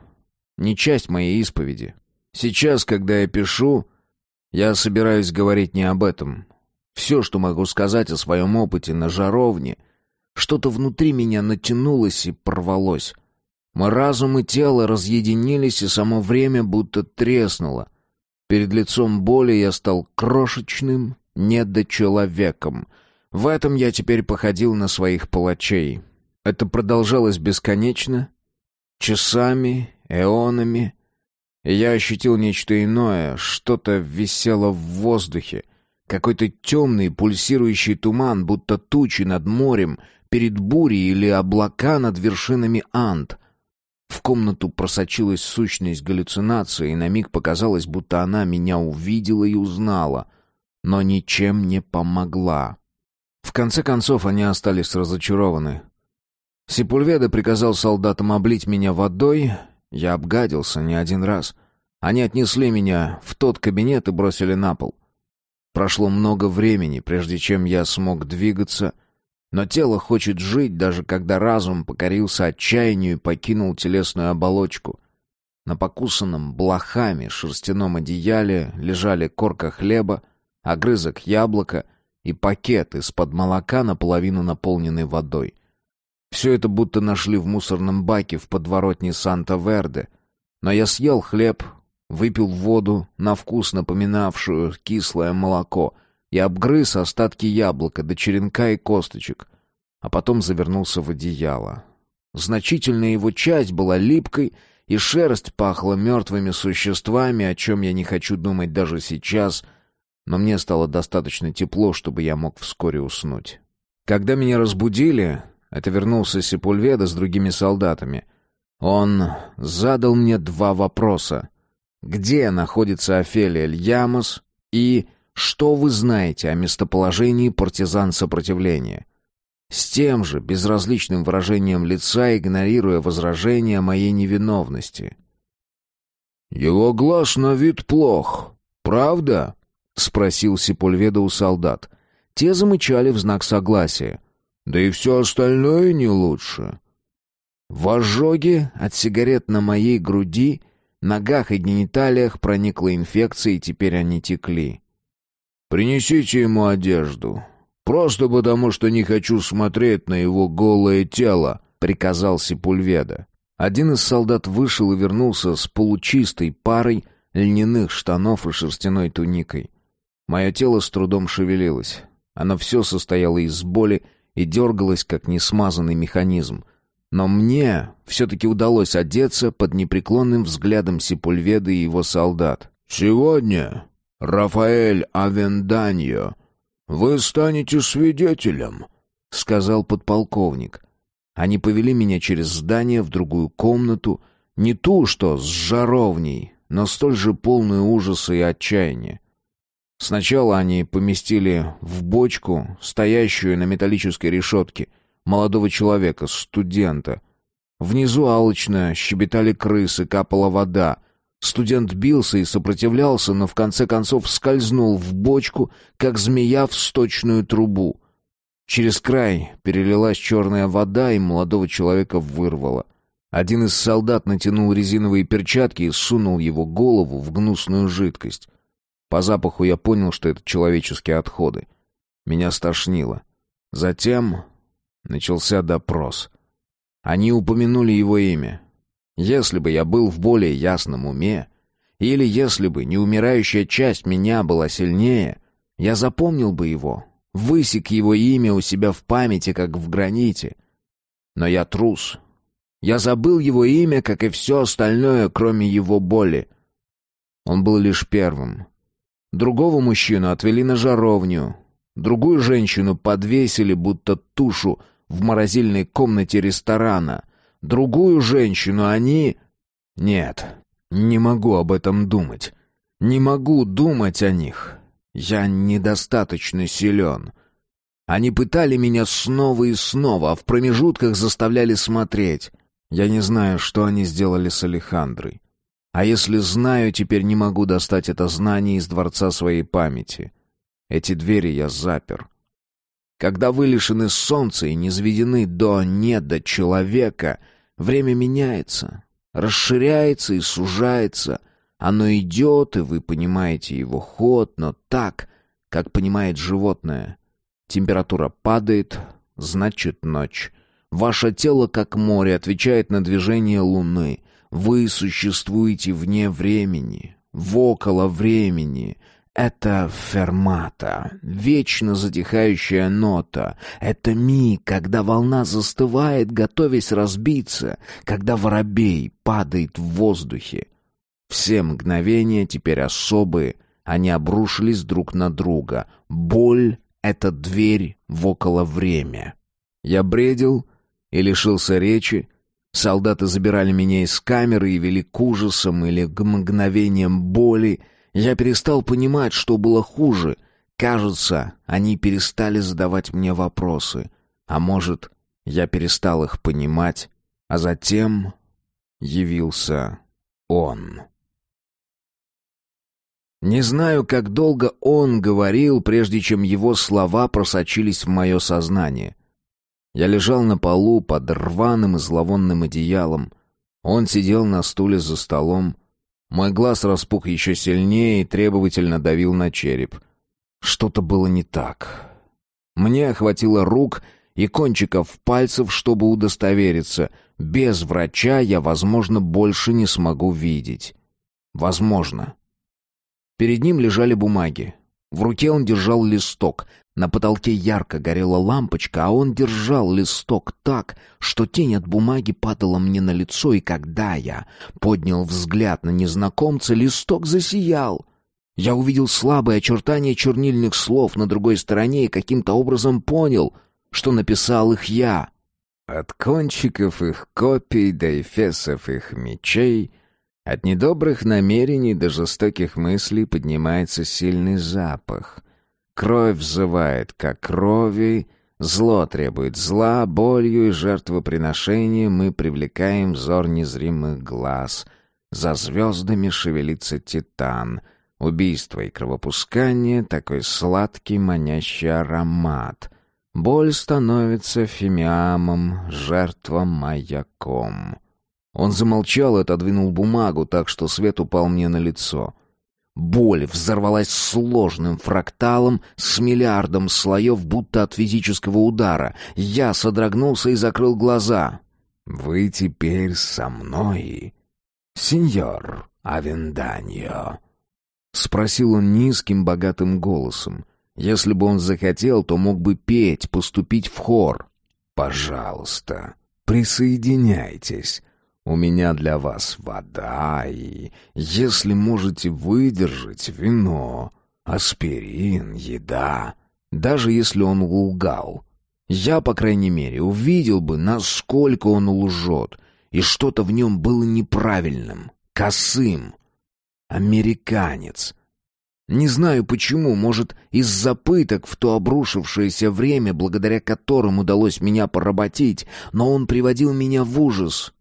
не часть моей исповеди. Сейчас, когда я пишу, я собираюсь говорить не об этом. Все, что могу сказать о своем опыте на жаровне, Что-то внутри меня натянулось и порвалось. Мой разум и тело разъединились, и само время будто треснуло. Перед лицом боли я стал крошечным недочеловеком. В этом я теперь походил на своих палачей. Это продолжалось бесконечно, часами, эонами. Я ощутил нечто иное, что-то висело в воздухе. Какой-то темный пульсирующий туман, будто тучи над морем, перед бурей или облака над вершинами Анд. В комнату просочилась сущность галлюцинации, и на миг показалось, будто она меня увидела и узнала, но ничем не помогла. В конце концов они остались разочарованы. Сепульведа приказал солдатам облить меня водой. Я обгадился не один раз. Они отнесли меня в тот кабинет и бросили на пол. Прошло много времени, прежде чем я смог двигаться, но тело хочет жить, даже когда разум покорился отчаянию и покинул телесную оболочку. На покусанном блохами шерстяном одеяле лежали корка хлеба, огрызок яблока и пакет из-под молока, наполовину наполненный водой — все это будто нашли в мусорном баке в подворотне Санта-Верде. Но я съел хлеб, выпил воду, на вкус напоминавшую кислое молоко, и обгрыз остатки яблока до черенка и косточек, а потом завернулся в одеяло. Значительная его часть была липкой, и шерсть пахла мертвыми существами, о чем я не хочу думать даже сейчас, но мне стало достаточно тепло, чтобы я мог вскоре уснуть. Когда меня разбудили, это вернулся Сепульведа с другими солдатами. Он задал мне два вопроса. Где находится Офелия Льямос и что вы знаете о местоположении партизан сопротивления? С тем же безразличным выражением лица, игнорируя возражения моей невиновности. «Его глаз на вид плох, правда?» — спросил Сепульведа у солдат. Те замычали в знак согласия. Да и все остальное не лучше. В ожоге от сигарет на моей груди, ногах и гениталиях проникла инфекция, и теперь они текли. «Принесите ему одежду. Просто потому, что не хочу смотреть на его голое тело», — приказал Сепульведа. Один из солдат вышел и вернулся с получистой парой льняных штанов и шерстяной туникой. Мое тело с трудом шевелилось. Оно все состояло из боли и дергалась, как несмазанный механизм. Но мне все-таки удалось одеться под непреклонным взглядом Сепульведа и его солдат. «Сегодня, Рафаэль Авенданьо, вы станете свидетелем», — сказал подполковник. Они повели меня через здание в другую комнату, не ту, что с жаровней, но столь же полную ужаса и отчаяния. Сначала они поместили в бочку, стоящую на металлической решетке, молодого человека, студента. Внизу алчно щебетали крысы, капала вода. Студент бился и сопротивлялся, но в конце концов скользнул в бочку, как змея в сточную трубу. Через край перелилась черная вода, и молодого человека вырвало. Один из солдат натянул резиновые перчатки и сунул его голову в гнусную жидкость. По запаху я понял, что это человеческие отходы. Меня стошнило. Затем начался допрос. Они упомянули его имя. Если бы я был в более ясном уме, или если бы неумирающая часть меня была сильнее, я запомнил бы его, высек его имя у себя в памяти, как в граните. Но я трус. Я забыл его имя, как и все остальное, кроме его боли. Он был лишь первым, Другого мужчину отвели на жаровню. Другую женщину подвесили, будто тушу, в морозильной комнате ресторана. Другую женщину они... Нет, не могу об этом думать. Не могу думать о них. Я недостаточно силен. Они пытали меня снова и снова, а в промежутках заставляли смотреть. Я не знаю, что они сделали с Алехандрой. А если знаю, теперь не могу достать это знание из дворца своей памяти. Эти двери я запер. Когда вы лишены солнца и низведены до «не человека», время меняется, расширяется и сужается. Оно идет, и вы понимаете его ход, но так, как понимает животное. Температура падает, значит ночь. Ваше тело, как море, отвечает на движение луны. Вы существуете вне времени, в около времени. Это фермата, вечно затихающая нота. Это миг, когда волна застывает, готовясь разбиться, когда воробей падает в воздухе. Все мгновения теперь особые, они обрушились друг на друга. Боль — это дверь в около время. Я бредил и лишился речи. Солдаты забирали меня из камеры и вели к ужасам или к мгновениям боли — я перестал понимать, что было хуже. Кажется, они перестали задавать мне вопросы. А может, я перестал их понимать, а затем явился он. Не знаю, как долго он говорил, прежде чем его слова просочились в мое сознание. Я лежал на полу под рваным и зловонным одеялом. Он сидел на стуле за столом, мой глаз распух еще сильнее и требовательно давил на череп. Что-то было не так. Мне охватило рук и кончиков пальцев, чтобы удостовериться. Без врача я, возможно, больше не смогу видеть. Возможно. Перед ним лежали бумаги. В руке он держал листок. На потолке ярко горела лампочка, а он держал листок так, что тень от бумаги падала мне на лицо, и когда я поднял взгляд на незнакомца, листок засиял. Я увидел слабые очертания чернильных слов на другой стороне и каким-то образом понял, что написал их я. От кончиков их копий до эфесов их мечей, от недобрых намерений до жестоких мыслей поднимается сильный запах. Кровь взывает как крови, зло требует зла, болью и жертвоприношением мы привлекаем взор незримых глаз. За звездами шевелится титан. Убийство и кровопускание — такой сладкий манящий аромат. Боль становится фимиамом, жертва маяком. Он замолчал и отодвинул бумагу так, что свет упал мне на лицо — Боль взорвалась сложным фракталом с миллиардом слоев, будто от физического удара. Я содрогнулся и закрыл глаза. «Вы теперь со мной, сеньор Авенданьо?» — спросил он низким богатым голосом. Если бы он захотел, то мог бы петь, поступить в хор. «Пожалуйста, присоединяйтесь. У меня для вас вода и, если можете выдержать, вино, аспирин, еда. Даже если он лгал. Я, по крайней мере, увидел бы, насколько он лжет, и что-то в нем было неправильным, косым. Американец. Не знаю почему, может, из-за пыток в то обрушившееся время, благодаря которым удалось меня поработить, но он приводил меня в ужас,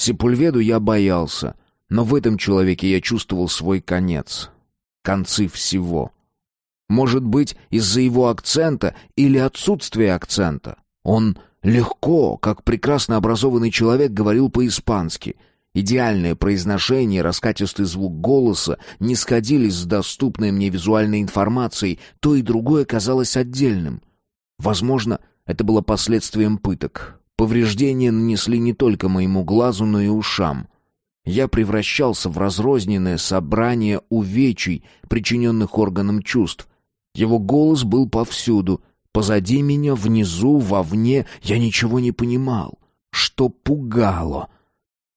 Сепульведу я боялся, но в этом человеке я чувствовал свой конец. Концы всего. Может быть, из-за его акцента или отсутствия акцента. Он легко, как прекрасно образованный человек, говорил по-испански. Идеальное произношение раскатистый звук голоса не сходились с доступной мне визуальной информацией, то и другое казалось отдельным. Возможно, это было последствием пыток. Повреждения нанесли не только моему глазу, но и ушам. Я превращался в разрозненное собрание увечий, причиненных органам чувств. Его голос был повсюду. Позади меня, внизу, вовне. Я ничего не понимал. Что пугало?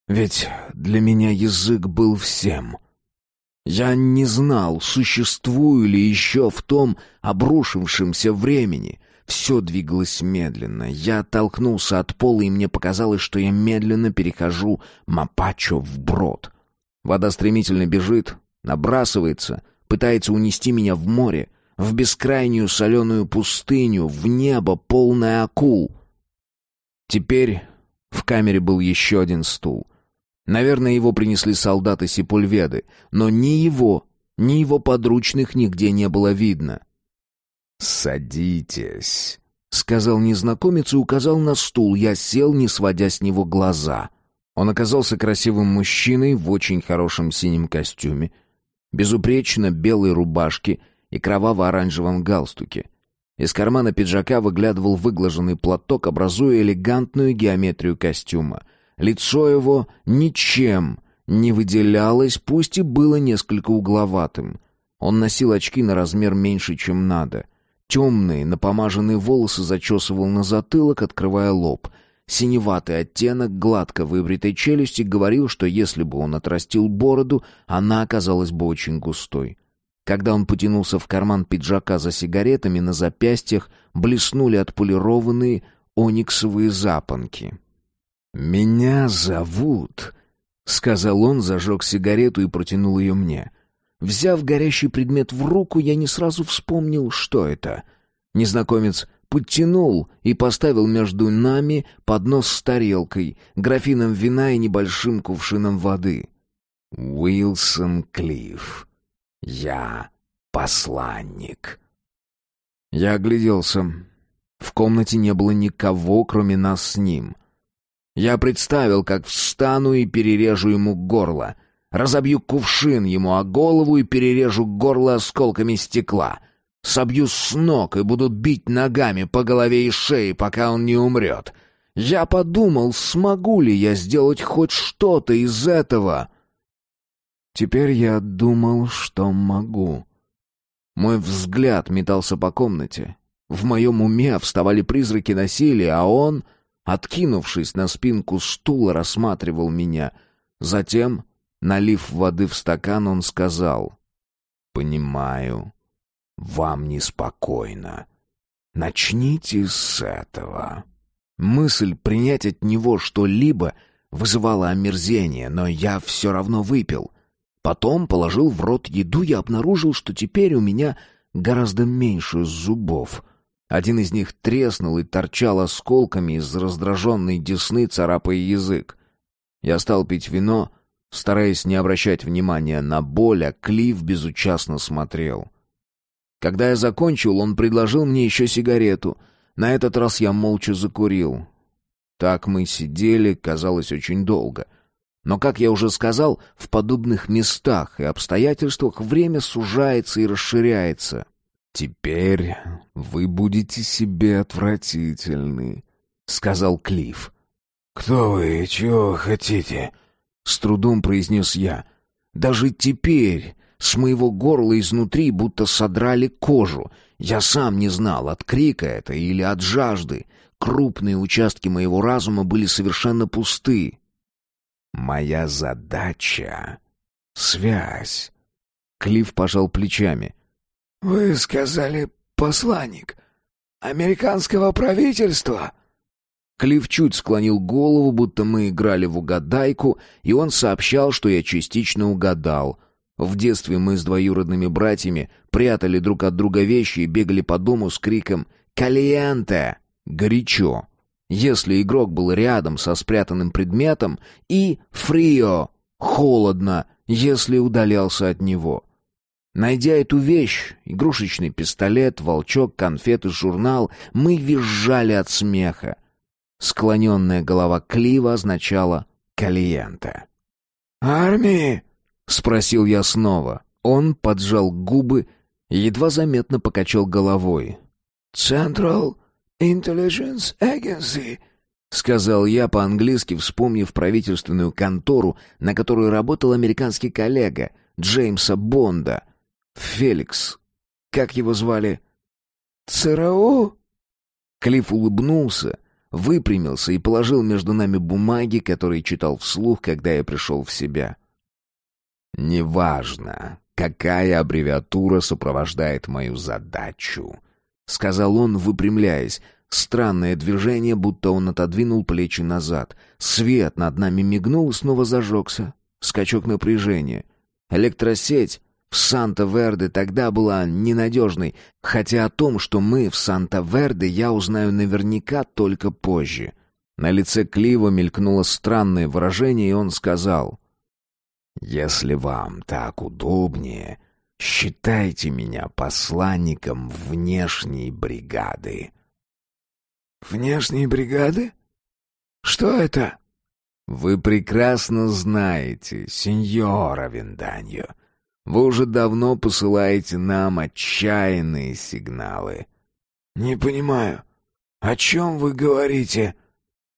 Ведь для меня язык был всем. Я не знал, существую ли еще в том обрушившемся времени — все двигалось медленно. Я оттолкнулся от пола, и мне показалось, что я медленно перехожу Мапачо вброд. Вода стремительно бежит, набрасывается, пытается унести меня в море, в бескрайнюю соленую пустыню, в небо, полное акул. Теперь в камере был еще один стул. Наверное, его принесли солдаты Сипульведы, но ни его, ни его подручных нигде не было видно. «Садитесь», — сказал незнакомец и указал на стул. Я сел, не сводя с него глаза. Он оказался красивым мужчиной в очень хорошем синем костюме, безупречно белой рубашке и кроваво-оранжевом галстуке. Из кармана пиджака выглядывал выглаженный платок, образуя элегантную геометрию костюма. Лицо его ничем не выделялось, пусть и было несколько угловатым. Он носил очки на размер меньше, чем надо. Темные, напомаженные волосы зачесывал на затылок, открывая лоб. Синеватый оттенок гладко выбритой челюсти говорил, что если бы он отрастил бороду, она оказалась бы очень густой. Когда он потянулся в карман пиджака за сигаретами, на запястьях блеснули отполированные ониксовые запонки. «Меня зовут...» — сказал он, зажег сигарету и протянул ее мне. Взяв горящий предмет в руку, я не сразу вспомнил, что это. Незнакомец подтянул и поставил между нами поднос с тарелкой, графином вина и небольшим кувшином воды. «Уилсон Клифф», «Я посланник». Я огляделся. В комнате не было никого, кроме нас с ним. Я представил, как встану и перережу ему горло. Разобью кувшин ему о голову и перережу горло осколками стекла. Собью с ног и буду бить ногами по голове и шее, пока он не умрет. Я подумал, смогу ли я сделать хоть что-то из этого. Теперь я думал, что могу. Мой взгляд метался по комнате. В моем уме вставали призраки насилия, а он, откинувшись на спинку стула, рассматривал меня. Затем, налив воды в стакан, он сказал, «Понимаю, вам неспокойно. Начните с этого». Мысль принять от него что-либо вызывала омерзение, но я все равно выпил — Потом положил в рот еду и обнаружил, что теперь у меня гораздо меньше зубов. Один из них треснул и торчал осколками из раздраженной десны, царапая язык. Я стал пить вино, стараясь не обращать внимания на боль, а Клифф безучастно смотрел. Когда я закончил, он предложил мне еще сигарету. На этот раз я молча закурил. Так мы сидели, казалось, очень долго — но, как я уже сказал, в подобных местах и обстоятельствах время сужается и расширяется. «Теперь вы будете себе отвратительны», — сказал Клифф. «Кто вы? Чего хотите?» — с трудом произнес я. «Даже теперь с моего горла изнутри будто содрали кожу. Я сам не знал, от крика это или от жажды. Крупные участки моего разума были совершенно пусты. Моя задача — связь. Клифф пожал плечами. «Вы сказали посланник американского правительства?» Клифф чуть склонил голову, будто мы играли в угадайку, и он сообщал, что я частично угадал. В детстве мы с двоюродными братьями прятали друг от друга вещи и бегали по дому с криком «Калиенте!» — «Горячо!» если игрок был рядом со спрятанным предметом, и «фрио» — холодно, если удалялся от него. Найдя эту вещь, игрушечный пистолет, волчок, конфеты, журнал, мы визжали от смеха. Склоненная голова Клива означала «калиента». «Армии?» — спросил я снова. Он поджал губы и едва заметно покачал головой. «Централ Intelligence Agency», — сказал я по-английски, вспомнив правительственную контору, на которую работал американский коллега Джеймса Бонда. Феликс. Как его звали? «ЦРУ?» Клифф улыбнулся, выпрямился и положил между нами бумаги, которые читал вслух, когда я пришел в себя. «Неважно, какая аббревиатура сопровождает мою задачу», — сказал он, выпрямляясь. Странное движение, будто он отодвинул плечи назад. Свет над нами мигнул и снова зажегся. Скачок напряжения. Электросеть в Санта-Верде тогда была ненадежной, хотя о том, что мы в Санта-Верде, я узнаю наверняка только позже. На лице Клива мелькнуло странное выражение, и он сказал... «Если вам так удобнее, Считайте меня посланником внешней бригады. Внешней бригады? Что это? Вы прекрасно знаете, сеньора Винданьо. Вы уже давно посылаете нам отчаянные сигналы. «Не понимаю. О чем вы говорите?»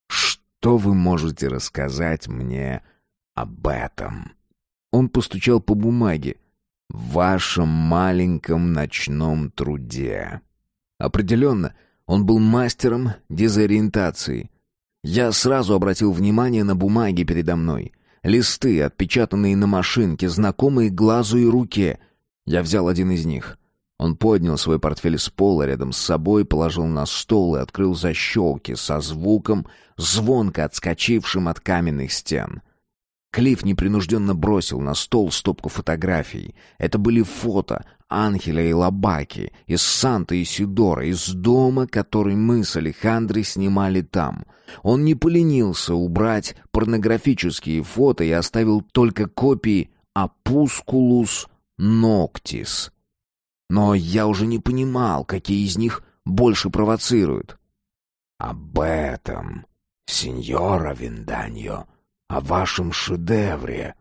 «Что вы можете рассказать мне об этом?» Он постучал по бумаге. «В вашем маленьком ночном труде». Определенно, он был мастером дезориентации. Я сразу обратил внимание на бумаги передо мной. Листы, отпечатанные на машинке, знакомые глазу и руке. Я взял один из них. Он поднял свой портфель с пола рядом с собой, положил на стол и открыл защелки со звуком, звонко отскочившим от каменных стен. Клифф непринужденно бросил на стол стопку фотографий. Это были фото Анхеля и Лабаки из Санта-Исидора, из дома, который мы с Алехандрой снимали там. Он не поленился убрать порнографические фото и оставил только копии «Апускулус Ноктис», но я уже не понимал, какие из них больше провоцируют. «Об этом, сеньора Винданьо, о вашем шедевре».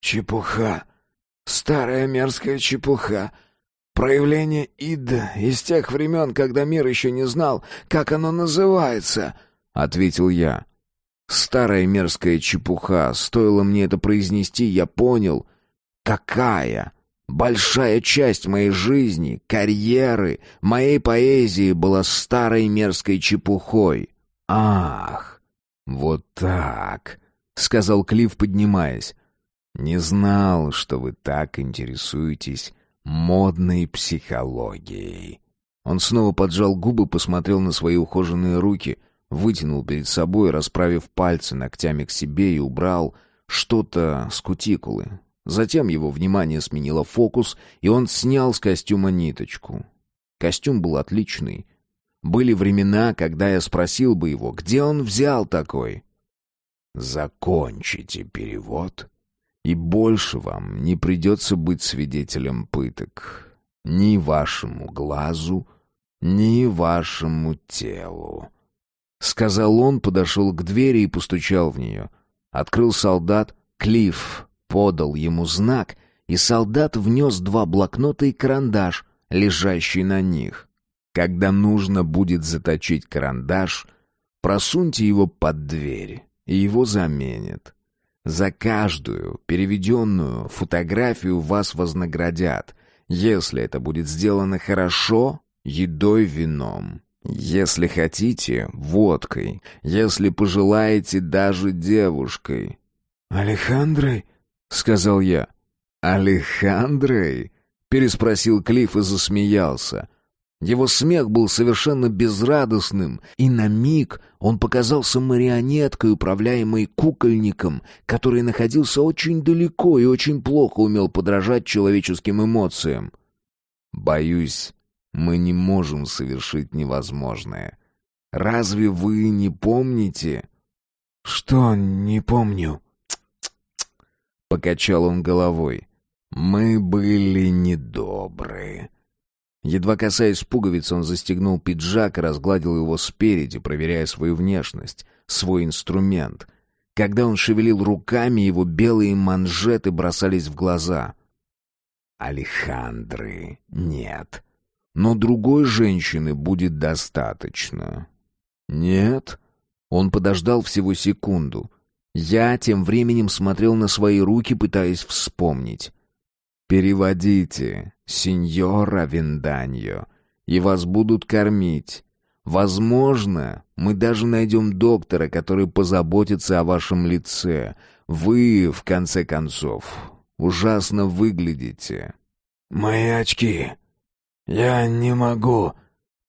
«Чепуха. Старая мерзкая чепуха. Проявление ид из тех времен, когда мир еще не знал, как оно называется», — ответил я. Старая мерзкая чепуха. Стоило мне это произнести, я понял, какая Большая часть моей жизни, карьеры, моей поэзии была старой мерзкой чепухой. «Ах, вот так», — сказал Клифф, поднимаясь. «Не знал, что вы так интересуетесь модной психологией». Он снова поджал губы, посмотрел на свои ухоженные руки, вытянул перед собой, расправив пальцы ногтями к себе и убрал что-то с кутикулы, Затем его внимание сменило фокус, и он снял с костюма ниточку. Костюм был отличный. Были времена, когда я спросил бы его, где он взял такой. «Закончите перевод, и больше вам не придется быть свидетелем пыток. Ни вашему глазу, ни вашему телу». Сказал он, подошел к двери и постучал в нее. Открыл солдат Клифф, подал ему знак, и солдат внес два блокнота и карандаш, лежащий на них. Когда нужно будет заточить карандаш, просуньте его под дверь, и его заменят. За каждую переведенную фотографию вас вознаградят, если это будет сделано хорошо, едой, вином. Если хотите, водкой. Если пожелаете, даже девушкой. «Алехандрой?» — сказал я. «Алехандрой?» — переспросил Клифф и засмеялся. Его смех был совершенно безрадостным, и на миг он показался марионеткой, управляемой кукольником, который находился очень далеко и очень плохо умел подражать человеческим эмоциям. «Боюсь, мы не можем совершить невозможное. Разве вы не помните?» «Что не помню?» Покачал он головой. Мы были недобры. Едва касаясь пуговиц, он застегнул пиджак и разгладил его спереди, проверяя свою внешность, свой инструмент. Когда он шевелил руками, его белые манжеты бросались в глаза. «Алехандры нет. Но другой женщины будет достаточно». «Нет?» Он подождал всего секунду — я тем временем смотрел на свои руки, пытаясь вспомнить. «Переводите, сеньора Винданьо, и вас будут кормить. Возможно, мы даже найдем доктора, который позаботится о вашем лице. Вы, в конце концов, ужасно выглядите». «Мои очки. Я не могу...»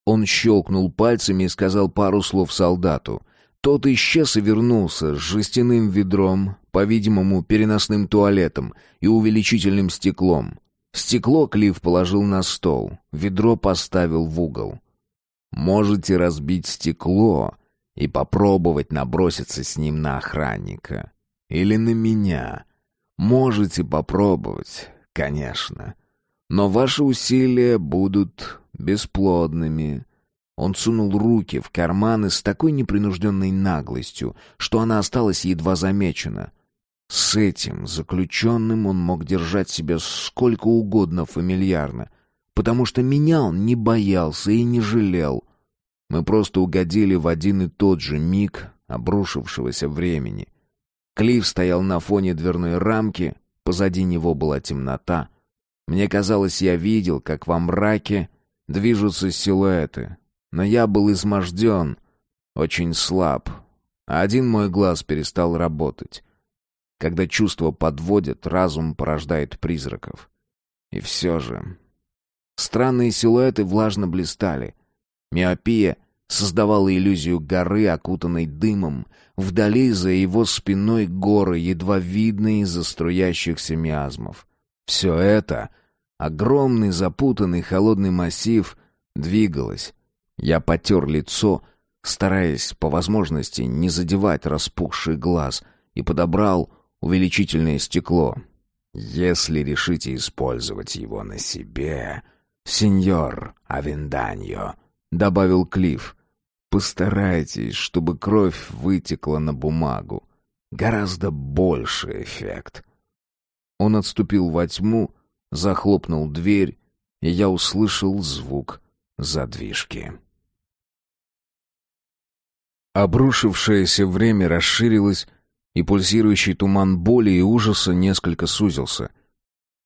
Он щелкнул пальцами и сказал пару слов солдату — тот исчез и вернулся с жестяным ведром, по-видимому, переносным туалетом и увеличительным стеклом. Стекло Клифф положил на стол, ведро поставил в угол. «Можете разбить стекло и попробовать наброситься с ним на охранника. Или на меня. Можете попробовать, конечно. Но ваши усилия будут бесплодными». Он сунул руки в карманы с такой непринужденной наглостью, что она осталась едва замечена. С этим заключенным он мог держать себя сколько угодно фамильярно. потому что меня он не боялся и не жалел. Мы просто угодили в один и тот же миг обрушившегося времени. Клифф стоял на фоне дверной рамки, позади него была темнота. Мне казалось, я видел, как во мраке движутся силуэты, но я был изможден, очень слаб, а один мой глаз перестал работать. Когда чувства подводят, разум порождает призраков. И все же... Странные силуэты влажно блистали. Миопия создавала иллюзию горы, окутанной дымом. Вдали за его спиной горы, едва видные из-за струящихся миазмов. Все это, огромный запутанный холодный массив, двигалось. Я потер лицо, стараясь по возможности не задевать распухший глаз, и подобрал увеличительное стекло. «Если решите использовать его на себе, сеньор Авенданьо», — добавил Клифф, — «постарайтесь, чтобы кровь вытекла на бумагу. Гораздо больше эффект». Он отступил во тьму, захлопнул дверь, и я услышал звук задвижки. Обрушившееся время расширилось, и пульсирующий туман боли и ужаса несколько сузился.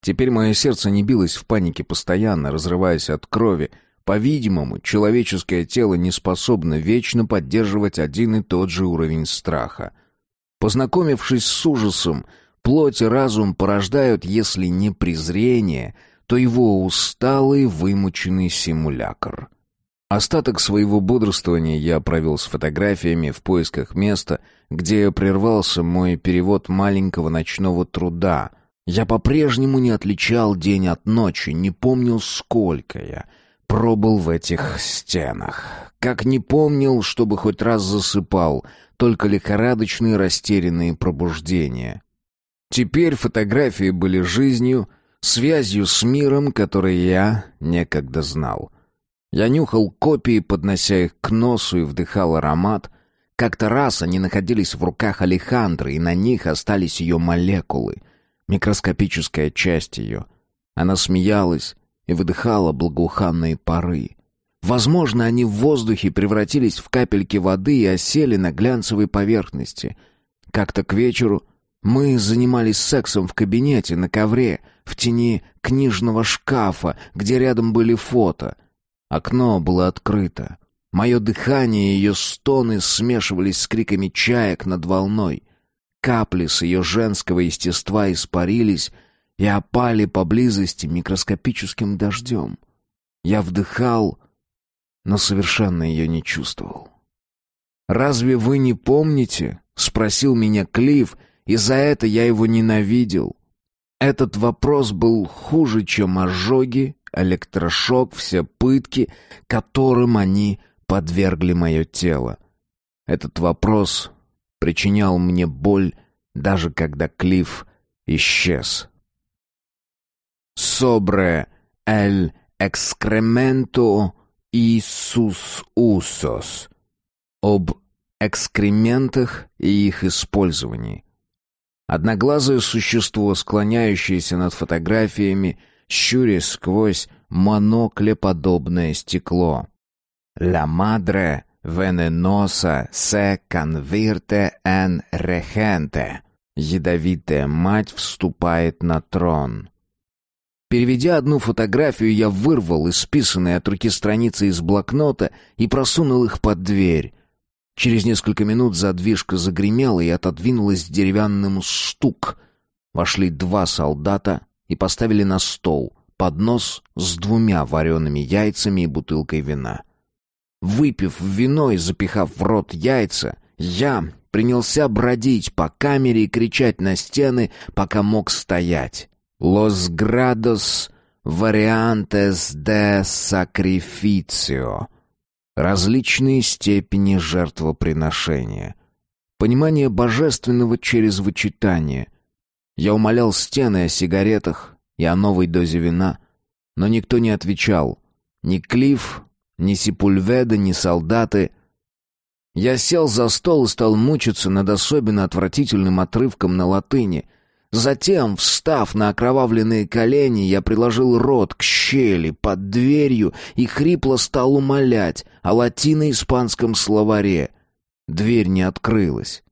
Теперь мое сердце не билось в панике постоянно, разрываясь от крови. По-видимому, человеческое тело не способно вечно поддерживать один и тот же уровень страха. Познакомившись с ужасом, плоть и разум порождают, если не презрение, то его усталый вымученный симулякр. Остаток своего бодрствования я провел с фотографиями в поисках места, где прервался мой перевод маленького ночного труда. Я по-прежнему не отличал день от ночи, не помнил, сколько я пробыл в этих стенах. Как не помнил, чтобы хоть раз засыпал, только лихорадочные растерянные пробуждения. Теперь фотографии были жизнью, связью с миром, который я некогда знал — я нюхал копии, поднося их к носу и вдыхал аромат. Как-то раз они находились в руках Алехандры, и на них остались ее молекулы, микроскопическая часть ее. Она смеялась и выдыхала благоуханные пары. Возможно, они в воздухе превратились в капельки воды и осели на глянцевой поверхности. Как-то к вечеру мы занимались сексом в кабинете на ковре, в тени книжного шкафа, где рядом были фото — Окно было открыто. Мое дыхание и ее стоны смешивались с криками чаек над волной. Капли с ее женского естества испарились и опали поблизости микроскопическим дождем. Я вдыхал, но совершенно ее не чувствовал. «Разве вы не помните?» — спросил меня Клифф, и за это я его ненавидел. Этот вопрос был хуже, чем ожоги электрошок, все пытки, которым они подвергли мое тело. Этот вопрос причинял мне боль, даже когда Клифф исчез. «Собре эль экскременто Иисус Усос» об экскрементах и их использовании. Одноглазое существо, склоняющееся над фотографиями, щурясь сквозь моноклеподобное стекло. «La madre venenosa se convierte en regente». Ядовитая мать вступает на трон. Переведя одну фотографию, я вырвал исписанные от руки страницы из блокнота и просунул их под дверь. Через несколько минут задвижка загремела и отодвинулась деревянным стук. Вошли два солдата и поставили на стол поднос с двумя вареными яйцами и бутылкой вина. Выпив вино и запихав в рот яйца, я принялся бродить по камере и кричать на стены, пока мог стоять. «Los grados variantes de sacrificio» различные степени жертвоприношения, понимание божественного через вычитание, я умолял стены о сигаретах и о новой дозе вина, но никто не отвечал. Ни Клифф, ни Сипульведа, ни солдаты. Я сел за стол и стал мучиться над особенно отвратительным отрывком на латыни. Затем, встав на окровавленные колени, я приложил рот к щели под дверью и хрипло стал умолять о латино-испанском словаре. Дверь не открылась.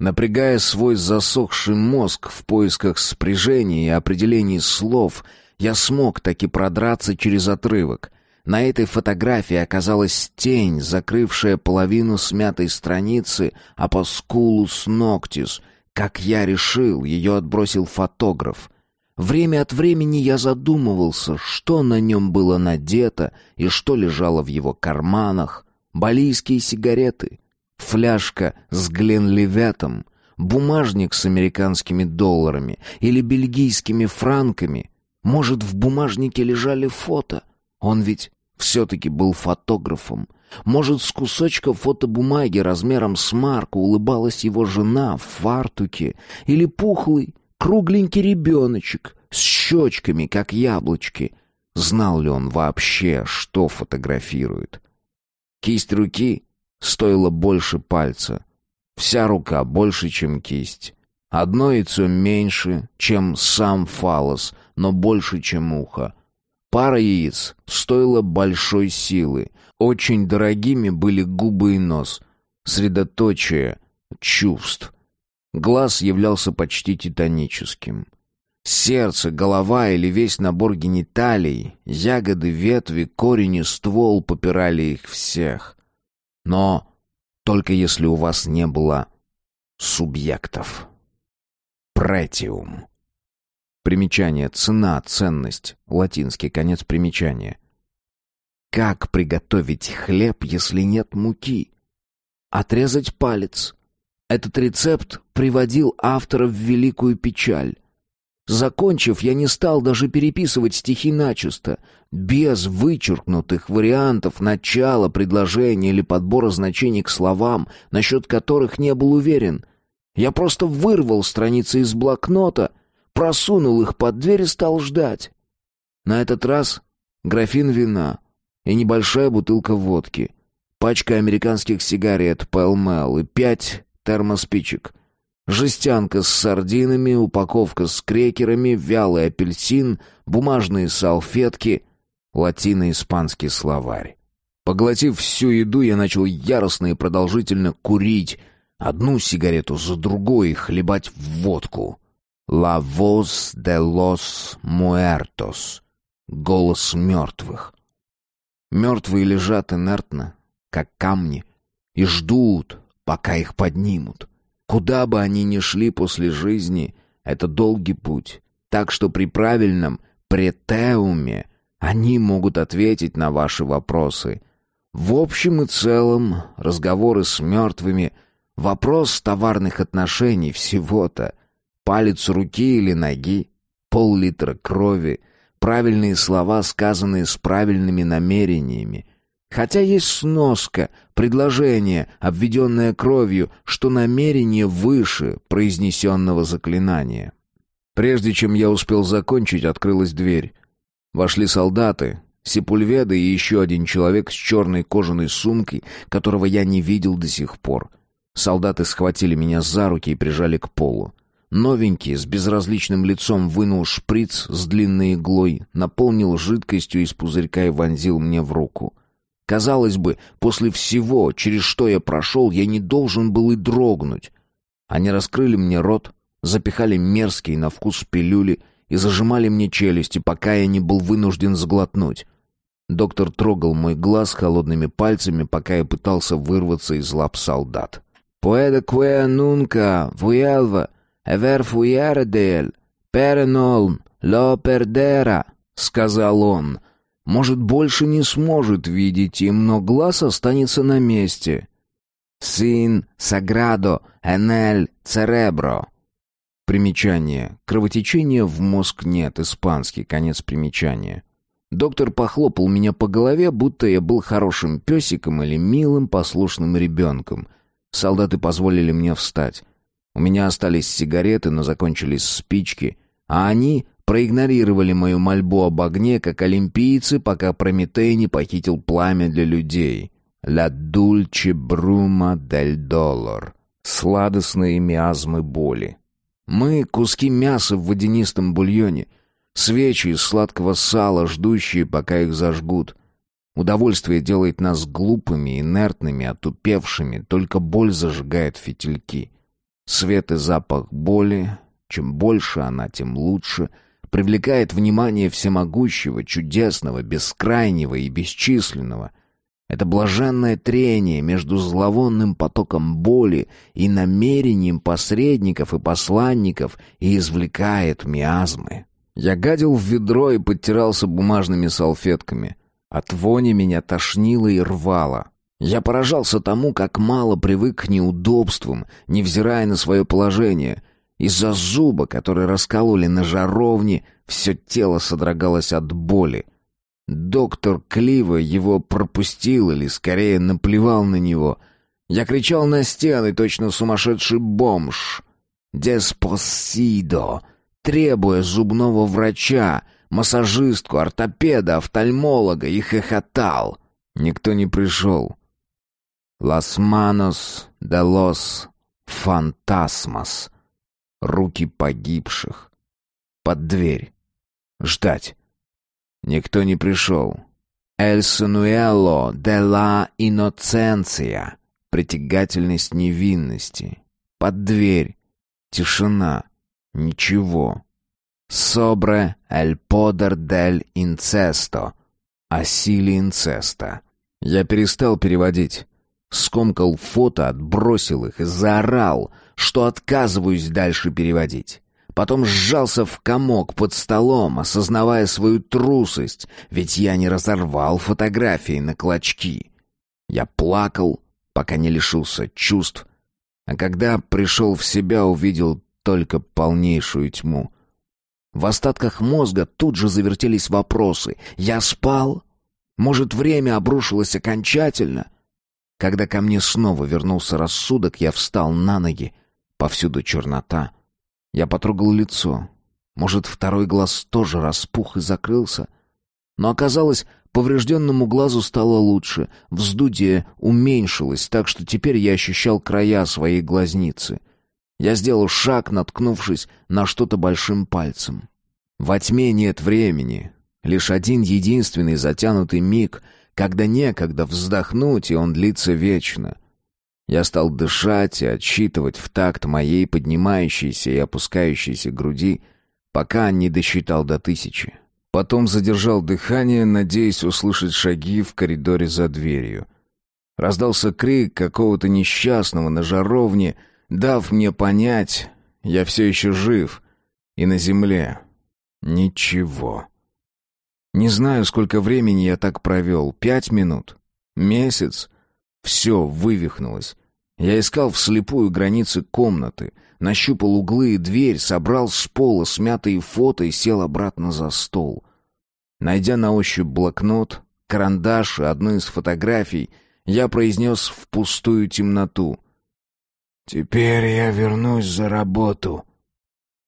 Напрягая свой засохший мозг в поисках спряжений и определений слов, я смог таки продраться через отрывок. На этой фотографии оказалась тень, закрывшая половину смятой страницы «Апоскулус ноктис», как я решил, ее отбросил фотограф. Время от времени я задумывался, что на нем было надето и что лежало в его карманах. Балийские сигареты, фляжка с Гленливетом, бумажник с американскими долларами или бельгийскими франками. Может, в бумажнике лежали фото? Он ведь все-таки был фотографом. Может, с кусочка фотобумаги размером с марку улыбалась его жена в фартуке или пухлый, кругленький ребеночек с щечками, как яблочки. Знал ли он вообще, что фотографирует? Кисть руки стоила больше пальца. Вся рука больше, чем кисть. Одно яйцо меньше, чем сам фалос, но больше, чем ухо. Пара яиц стоила большой силы. Очень дорогими были губы и нос. Средоточие чувств. Глаз являлся почти титаническим. Сердце, голова или весь набор гениталий, ягоды, ветви, корень и ствол попирали их всех. Но только если у вас не было субъектов. Претиум. Примечание. Цена, ценность. Латинский конец примечания. Как приготовить хлеб, если нет муки? Отрезать палец. Этот рецепт приводил автора в великую печаль. Закончив, я не стал даже переписывать стихи начисто, без вычеркнутых вариантов начала, предложения или подбора значений к словам, насчет которых не был уверен. Я просто вырвал страницы из блокнота — просунул их под дверь и стал ждать. На этот раз графин вина и небольшая бутылка водки, пачка американских сигарет Pell и пять термоспичек, жестянка с сардинами, упаковка с крекерами, вялый апельсин, бумажные салфетки, латино-испанский словарь. Поглотив всю еду, я начал яростно и продолжительно курить, одну сигарету за другой и хлебать водку. «La voz de los muertos» — «Голос мертвых». Мертвые лежат инертно, как камни, и ждут, пока их поднимут. Куда бы они ни шли после жизни, это долгий путь, так что при правильном претеуме они могут ответить на ваши вопросы. В общем и целом, разговоры с мертвыми — вопрос товарных отношений всего-то — Палец руки или ноги, пол-литра крови, правильные слова, сказанные с правильными намерениями. Хотя есть сноска, предложение, обведенное кровью, что намерение выше произнесенного заклинания. Прежде чем я успел закончить, открылась дверь. Вошли солдаты, Сепульведа и еще один человек с черной кожаной сумкой, которого я не видел до сих пор. Солдаты схватили меня за руки и прижали к полу. Новенький, с безразличным лицом, вынул шприц с длинной иглой, наполнил жидкостью из пузырька и вонзил мне в руку. Казалось бы, после всего, через что я прошел, я не должен был и дрогнуть. Они раскрыли мне рот, запихали мерзкие на вкус пилюли и зажимали мне челюсти, пока я не был вынужден сглотнуть. Доктор трогал мой глаз холодными пальцами, пока я пытался вырваться из лап солдат. «Puede que nunca vuelva «Эвер фуярдель, перенолм, ло пердера», — сказал он. «Может, больше не сможет видеть им, но глаз останется на месте». «Син саградо энель церебро». Примечание. Кровотечения в мозг нет, испанский, конец примечания. Доктор похлопал меня по голове, будто я был хорошим песиком или милым послушным ребенком. Солдаты позволили мне встать. У меня остались сигареты, но закончились спички, а они проигнорировали мою мольбу об огне, как олимпийцы, пока Прометей не похитил пламя для людей. «La dulce bruma del dolor» — сладостные миазмы боли. Мы — куски мяса в водянистом бульоне, свечи из сладкого сала, ждущие, пока их зажгут. Удовольствие делает нас глупыми, инертными, отупевшими, только боль зажигает фитильки. Свет и запах боли, чем больше она, тем лучше, привлекает внимание всемогущего, чудесного, бескрайнего и бесчисленного. Это блаженное трение между зловонным потоком боли и намерением посредников и посланников и извлекает миазмы. Я гадил в ведро и подтирался бумажными салфетками. От вони меня тошнило и рвало. Я поражался тому, как мало привык к неудобствам, невзирая на свое положение. Из-за зуба, который раскололи на жаровне, все тело содрогалось от боли. Доктор Клива его пропустил или, скорее, наплевал на него. Я кричал на стены, точно сумасшедший бомж. «Деспосидо!» требуя зубного врача, массажистку, ортопеда, офтальмолога и хохотал. Никто не пришел. «Лас манос де лос фантасмас» — руки погибших. Под дверь. Ждать. Никто не пришел. «Эль сануэло де ла иноценция» — притягательность невинности. Под дверь. Тишина. Ничего. «Собре эль подер дель инцесто» — о силе инцеста. Я перестал переводить скомкал фото, отбросил их и заорал, что отказываюсь дальше переводить. Потом сжался в комок под столом, осознавая свою трусость, ведь я не разорвал фотографии на клочки. Я плакал, пока не лишился чувств, а когда пришел в себя, увидел только полнейшую тьму. В остатках мозга тут же завертелись вопросы. «Я спал? Может, время обрушилось окончательно? Когда ко мне снова вернулся рассудок, я встал на ноги. Повсюду чернота. Я потрогал лицо. Может, второй глаз тоже распух и закрылся? Но оказалось, поврежденному глазу стало лучше. Вздутие уменьшилось, так что теперь я ощущал края своей глазницы. Я сделал шаг, наткнувшись на что-то большим пальцем. Во тьме нет времени. Лишь один единственный затянутый миг — когда некогда вздохнуть, и он длится вечно. Я стал дышать и отсчитывать в такт моей поднимающейся и опускающейся груди, пока не досчитал до тысячи. Потом задержал дыхание, надеясь услышать шаги в коридоре за дверью. Раздался крик какого-то несчастного на жаровне, дав мне понять, я все еще жив, и на земле ничего. Не знаю, сколько времени я так провел. Пять минут? Месяц? Все вывихнулось. Я искал вслепую границы комнаты, нащупал углы и дверь, собрал с пола смятые фото и сел обратно за стол. Найдя на ощупь блокнот, карандаш и одну из фотографий, я произнес в пустую темноту. «Теперь я вернусь за работу».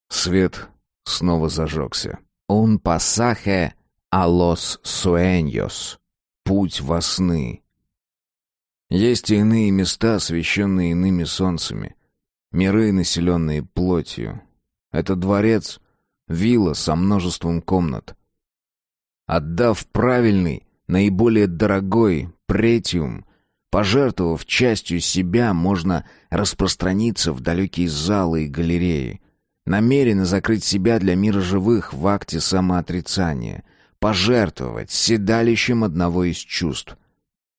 Свет снова зажегся. «Un pasaje а лос суэньос — путь во сны. Есть и иные места, освещенные иными солнцами, миры, населенные плотью. Это дворец, вилла со множеством комнат. Отдав правильный, наиболее дорогой претиум, пожертвовав частью себя, можно распространиться в далекие залы и галереи, намеренно закрыть себя для мира живых в акте самоотрицания — пожертвовать седалищем одного из чувств.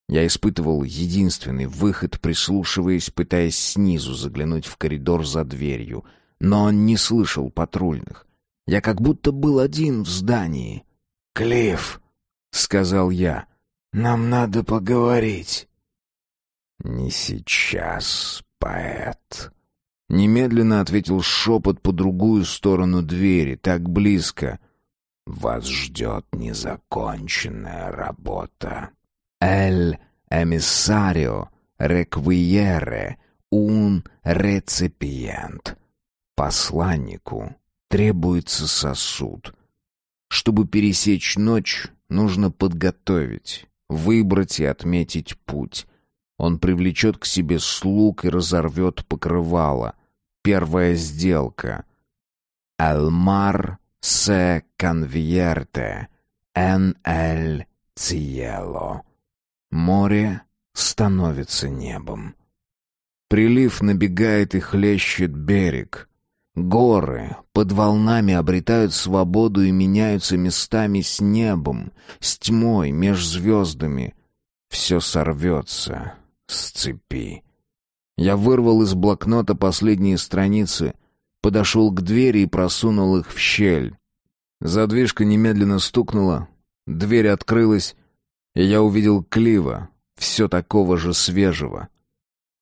Я испытывал единственный выход, прислушиваясь, пытаясь снизу заглянуть в коридор за дверью, но он не слышал патрульных. Я как будто был один в здании. «Клифф», — сказал я, — «нам надо поговорить». «Не сейчас, поэт», — немедленно ответил шепот по другую сторону двери, так близко, вас ждет незаконченная работа. Эль эмиссарио реквиере ун реципиент. Посланнику требуется сосуд. Чтобы пересечь ночь, нужно подготовить, выбрать и отметить путь. Он привлечет к себе слуг и разорвет покрывало. Первая сделка — «El mar se convierte en el cielo». Море становится небом. Прилив набегает и хлещет берег. Горы под волнами обретают свободу и меняются местами с небом, с тьмой меж звездами. Все сорвется с цепи. Я вырвал из блокнота последние страницы, подошел к двери и просунул их в щель. Задвижка немедленно стукнула, дверь открылась, и я увидел Клива, все такого же свежего.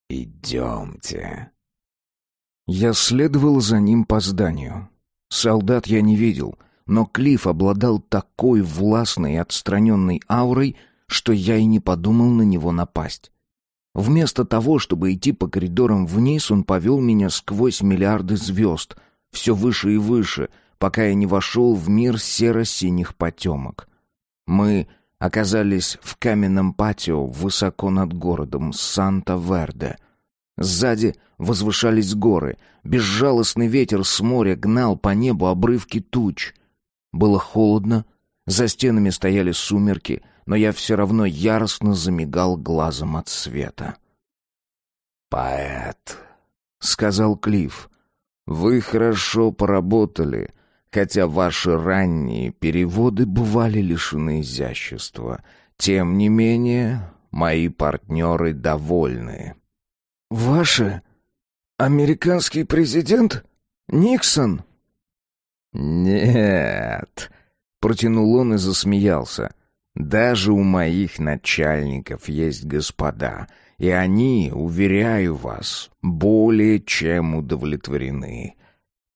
«Идемте». Я следовал за ним по зданию. Солдат я не видел, но Клифф обладал такой властной и отстраненной аурой, что я и не подумал на него напасть. Вместо того, чтобы идти по коридорам вниз, он повел меня сквозь миллиарды звезд, все выше и выше, пока я не вошел в мир серо-синих потемок. Мы оказались в каменном патио высоко над городом Санта-Верде. Сзади возвышались горы, безжалостный ветер с моря гнал по небу обрывки туч. Было холодно, за стенами стояли сумерки — но я все равно яростно замигал глазом от света. «Поэт», — сказал Клифф, — «вы хорошо поработали, хотя ваши ранние переводы бывали лишены изящества. Тем не менее, мои партнеры довольны». «Ваши? Американский президент? Никсон?» «Нет», — протянул он и засмеялся. Даже у моих начальников есть господа, и они, уверяю вас, более чем удовлетворены.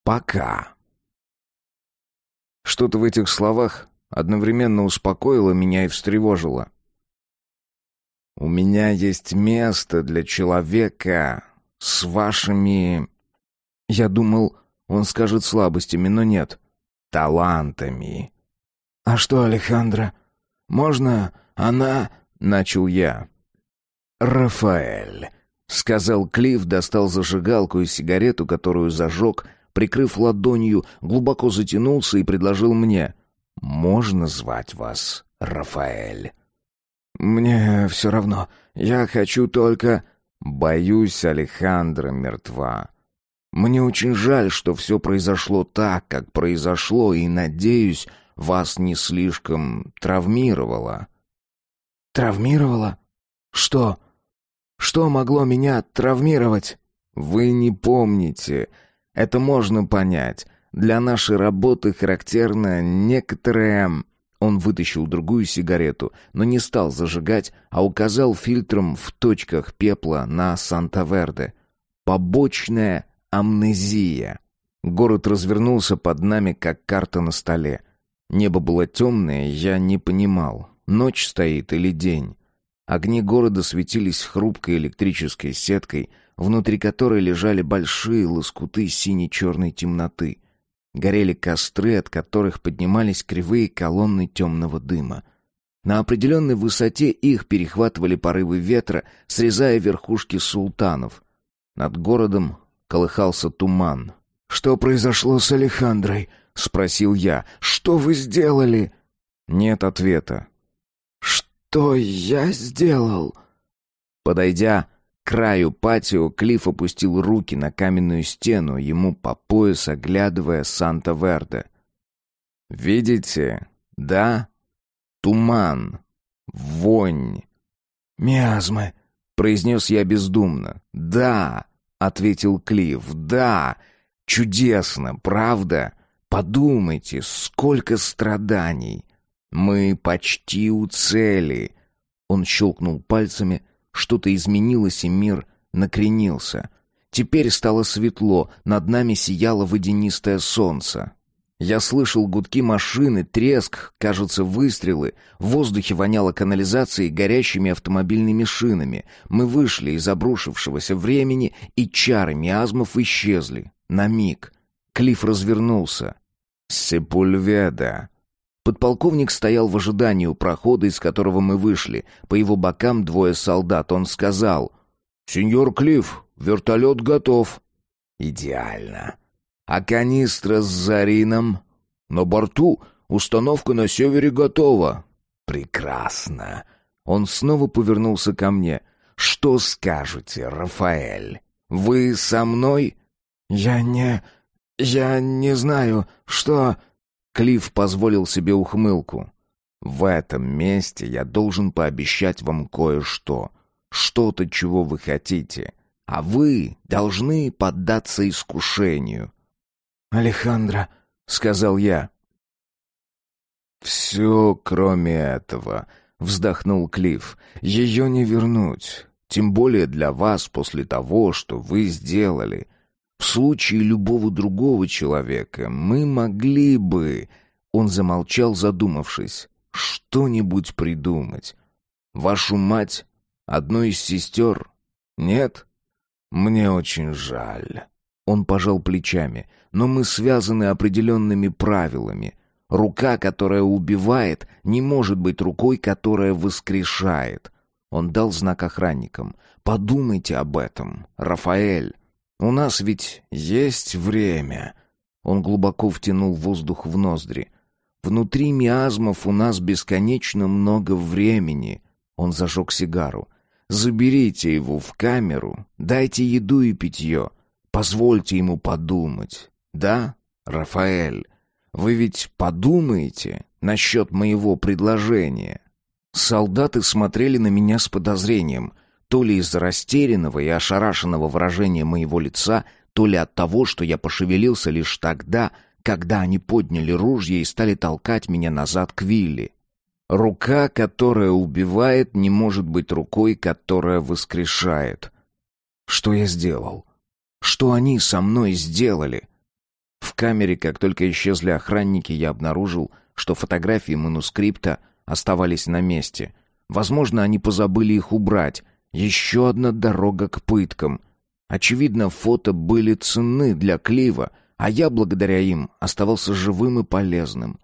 Пока. Что-то в этих словах одновременно успокоило меня и встревожило. У меня есть место для человека с вашими... Я думал, он скажет слабостями, но нет. Талантами. А что, Алехандро? Можно она...» — начал я. «Рафаэль», — сказал Клифф, достал зажигалку и сигарету, которую зажег, прикрыв ладонью, глубоко затянулся и предложил мне. «Можно звать вас Рафаэль?» «Мне все равно. Я хочу только...» «Боюсь, Алехандра мертва. Мне очень жаль, что все произошло так, как произошло, и надеюсь, вас не слишком травмировало». «Травмировало? Что? Что могло меня травмировать?» «Вы не помните. Это можно понять. Для нашей работы характерно некоторое...» Он вытащил другую сигарету, но не стал зажигать, а указал фильтром в точках пепла на Санта-Верде. «Побочная амнезия». Город развернулся под нами, как карта на столе. Небо было темное, я не понимал, ночь стоит или день. Огни города светились хрупкой электрической сеткой, внутри которой лежали большие лоскуты сине-черной темноты. Горели костры, от которых поднимались кривые колонны темного дыма. На определенной высоте их перехватывали порывы ветра, срезая верхушки султанов. Над городом колыхался туман. «Что произошло с Алехандрой?» — спросил я. «Что вы сделали?» Нет ответа. «Что я сделал?» Подойдя краю патио, Клифф опустил руки на каменную стену, ему по пояс оглядывая Санта-Верде. «Видите? Да? Туман. Вонь». «Миазмы», — произнес я бездумно. «Да», — ответил Клифф, — «да. Чудесно, правда?» Подумайте, сколько страданий. Мы почти у цели. Он щелкнул пальцами, что-то изменилось, и мир накренился. Теперь стало светло, над нами сияло водянистое солнце. Я слышал гудки машины, треск, кажется, выстрелы. В воздухе воняло канализацией горящими автомобильными шинами. Мы вышли из обрушившегося времени, и чары миазмов исчезли. На миг. Клифф развернулся. «Сепульведа». Подполковник стоял в ожидании у прохода, из которого мы вышли. По его бокам двое солдат. Он сказал, «Сеньор Клифф, вертолет готов». «Идеально». А канистра с зарином? На борту установка на севере готова. Прекрасно. Он снова повернулся ко мне. Что скажете, Рафаэль? Вы со мной? Я не... я не знаю, что... Клифф позволил себе ухмылку. В этом месте я должен пообещать вам кое-что. Что-то, чего вы хотите. А вы должны поддаться искушению. «Алехандро», — сказал я. «Все, кроме этого», — вздохнул Клифф. «Ее не вернуть. Тем более для вас после того, что вы сделали. В случае любого другого человека мы могли бы...» Он замолчал, задумавшись. «Что-нибудь придумать. Вашу мать? Одну из сестер? Нет? Мне очень жаль». Он пожал плечами. «Но мы связаны определенными правилами. Рука, которая убивает, не может быть рукой, которая воскрешает». Он дал знак охранникам. «Подумайте об этом, Рафаэль. У нас ведь есть время». Он глубоко втянул воздух в ноздри. «Внутри миазмов у нас бесконечно много времени». Он зажег сигару. «Заберите его в камеру, дайте еду и питье. Позвольте ему подумать. Да, Рафаэль, вы ведь подумаете насчет моего предложения?» Солдаты смотрели на меня с подозрением, то ли из-за растерянного и ошарашенного выражения моего лица, то ли от того, что я пошевелился лишь тогда, когда они подняли ружья и стали толкать меня назад к Вилли. Рука, которая убивает, не может быть рукой, которая воскрешает. Что я сделал? Что они со мной сделали? В камере, как только исчезли охранники, я обнаружил, что фотографии манускрипта оставались на месте. Возможно, они позабыли их убрать. Еще одна дорога к пыткам. Очевидно, фото были ценны для Клива, а я, благодаря им, оставался живым и полезным.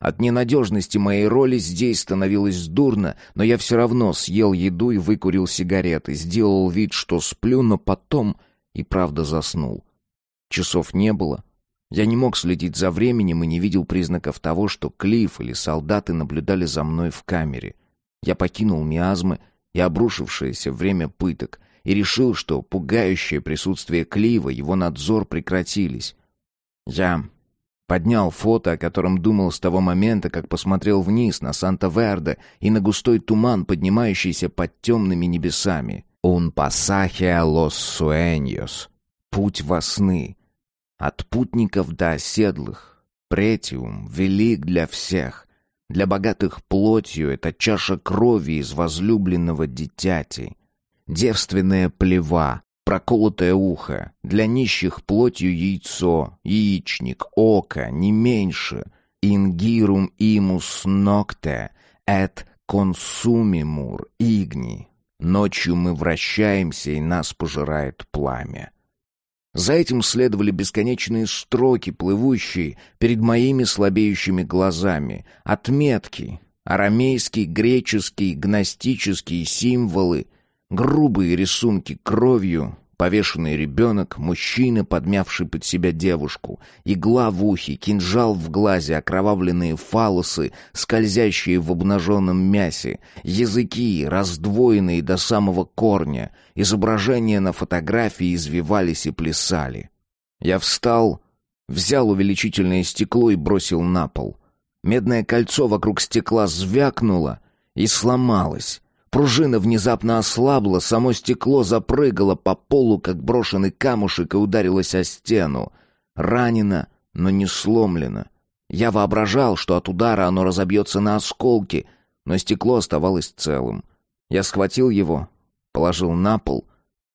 От ненадежности моей роли здесь становилось дурно, но я все равно съел еду и выкурил сигареты, сделал вид, что сплю, но потом и правда заснул. Часов не было. Я не мог следить за временем и не видел признаков того, что Клифф или солдаты наблюдали за мной в камере. Я покинул миазмы и обрушившееся время пыток и решил, что пугающее присутствие Клива, его надзор прекратились. Я поднял фото, о котором думал с того момента, как посмотрел вниз на Санта-Верде и на густой туман, поднимающийся под темными небесами. «Un pasaje a los sueños» — «Путь во сны». От путников до оседлых. Претиум велик для всех. Для богатых плотью это чаша крови из возлюбленного дитяти. Девственная плева, проколотое ухо, для нищих плотью яйцо, яичник, око, не меньше. Ингирум имус нокте, эт консумимур игни. Ночью мы вращаемся, и нас пожирает пламя. За этим следовали бесконечные строки, плывущие перед моими слабеющими глазами, отметки, арамейские, греческие, гностические символы, грубые рисунки кровью, Повешенный ребенок, мужчина, подмявший под себя девушку, игла в ухе, кинжал в глазе, окровавленные фалосы, скользящие в обнаженном мясе, языки, раздвоенные до самого корня, изображения на фотографии извивались и плясали. Я встал, взял увеличительное стекло и бросил на пол. Медное кольцо вокруг стекла звякнуло и сломалось. Пружина внезапно ослабла, само стекло запрыгало по полу, как брошенный камушек, и ударилось о стену. Ранено, но не сломлено. Я воображал, что от удара оно разобьется на осколки, но стекло оставалось целым. Я схватил его, положил на пол,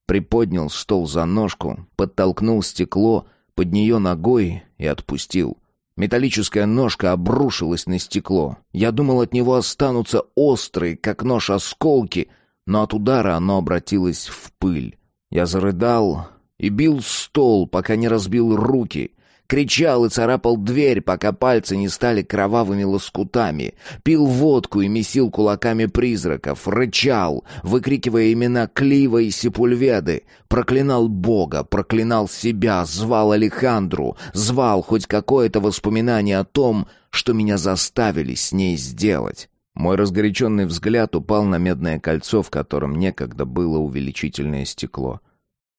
приподнял стол за ножку, подтолкнул стекло под нее ногой и отпустил. Металлическая ножка обрушилась на стекло. Я думал, от него останутся острые, как нож, осколки, но от удара оно обратилось в пыль. Я зарыдал и бил стол, пока не разбил руки. Кричал и царапал дверь, пока пальцы не стали кровавыми лоскутами. Пил водку и месил кулаками призраков. Рычал, выкрикивая имена Клива и Сепульведы. Проклинал Бога, проклинал себя, звал Алехандру. Звал хоть какое-то воспоминание о том, что меня заставили с ней сделать. Мой разгоряченный взгляд упал на медное кольцо, в котором некогда было увеличительное стекло.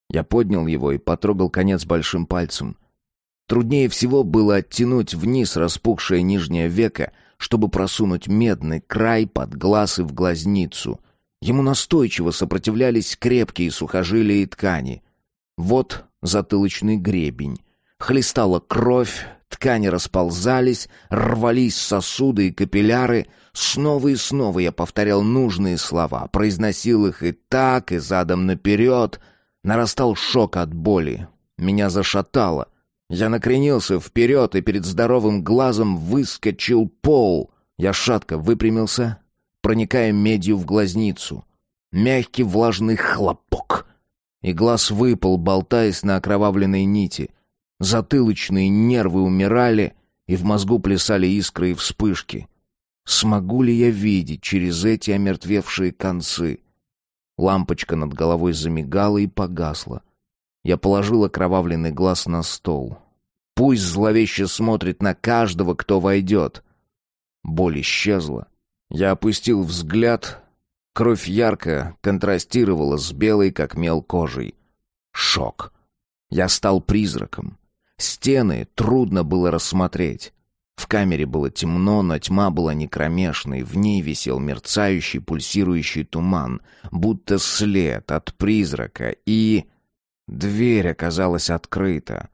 Я поднял его и потрогал конец большим пальцем — Труднее всего было оттянуть вниз распухшее нижнее веко, чтобы просунуть медный край под глаз и в глазницу. Ему настойчиво сопротивлялись крепкие сухожилия и ткани. Вот затылочный гребень. Хлестала кровь, ткани расползались, рвались сосуды и капилляры. Снова и снова я повторял нужные слова, произносил их и так, и задом наперед. Нарастал шок от боли. Меня зашатало — я накренился вперед, и перед здоровым глазом выскочил пол. Я шатко выпрямился, проникая медью в глазницу. Мягкий влажный хлопок. И глаз выпал, болтаясь на окровавленной нити. Затылочные нервы умирали, и в мозгу плясали искры и вспышки. Смогу ли я видеть через эти омертвевшие концы? Лампочка над головой замигала и погасла. Я положил окровавленный глаз на стол. Пусть зловеще смотрит на каждого, кто войдет. Боль исчезла. Я опустил взгляд. Кровь ярко контрастировала с белой, как мел кожей. Шок. Я стал призраком. Стены трудно было рассмотреть. В камере было темно, но тьма была не кромешной, в ней висел мерцающий, пульсирующий туман, будто след от призрака, и... Дверь оказалась открыта.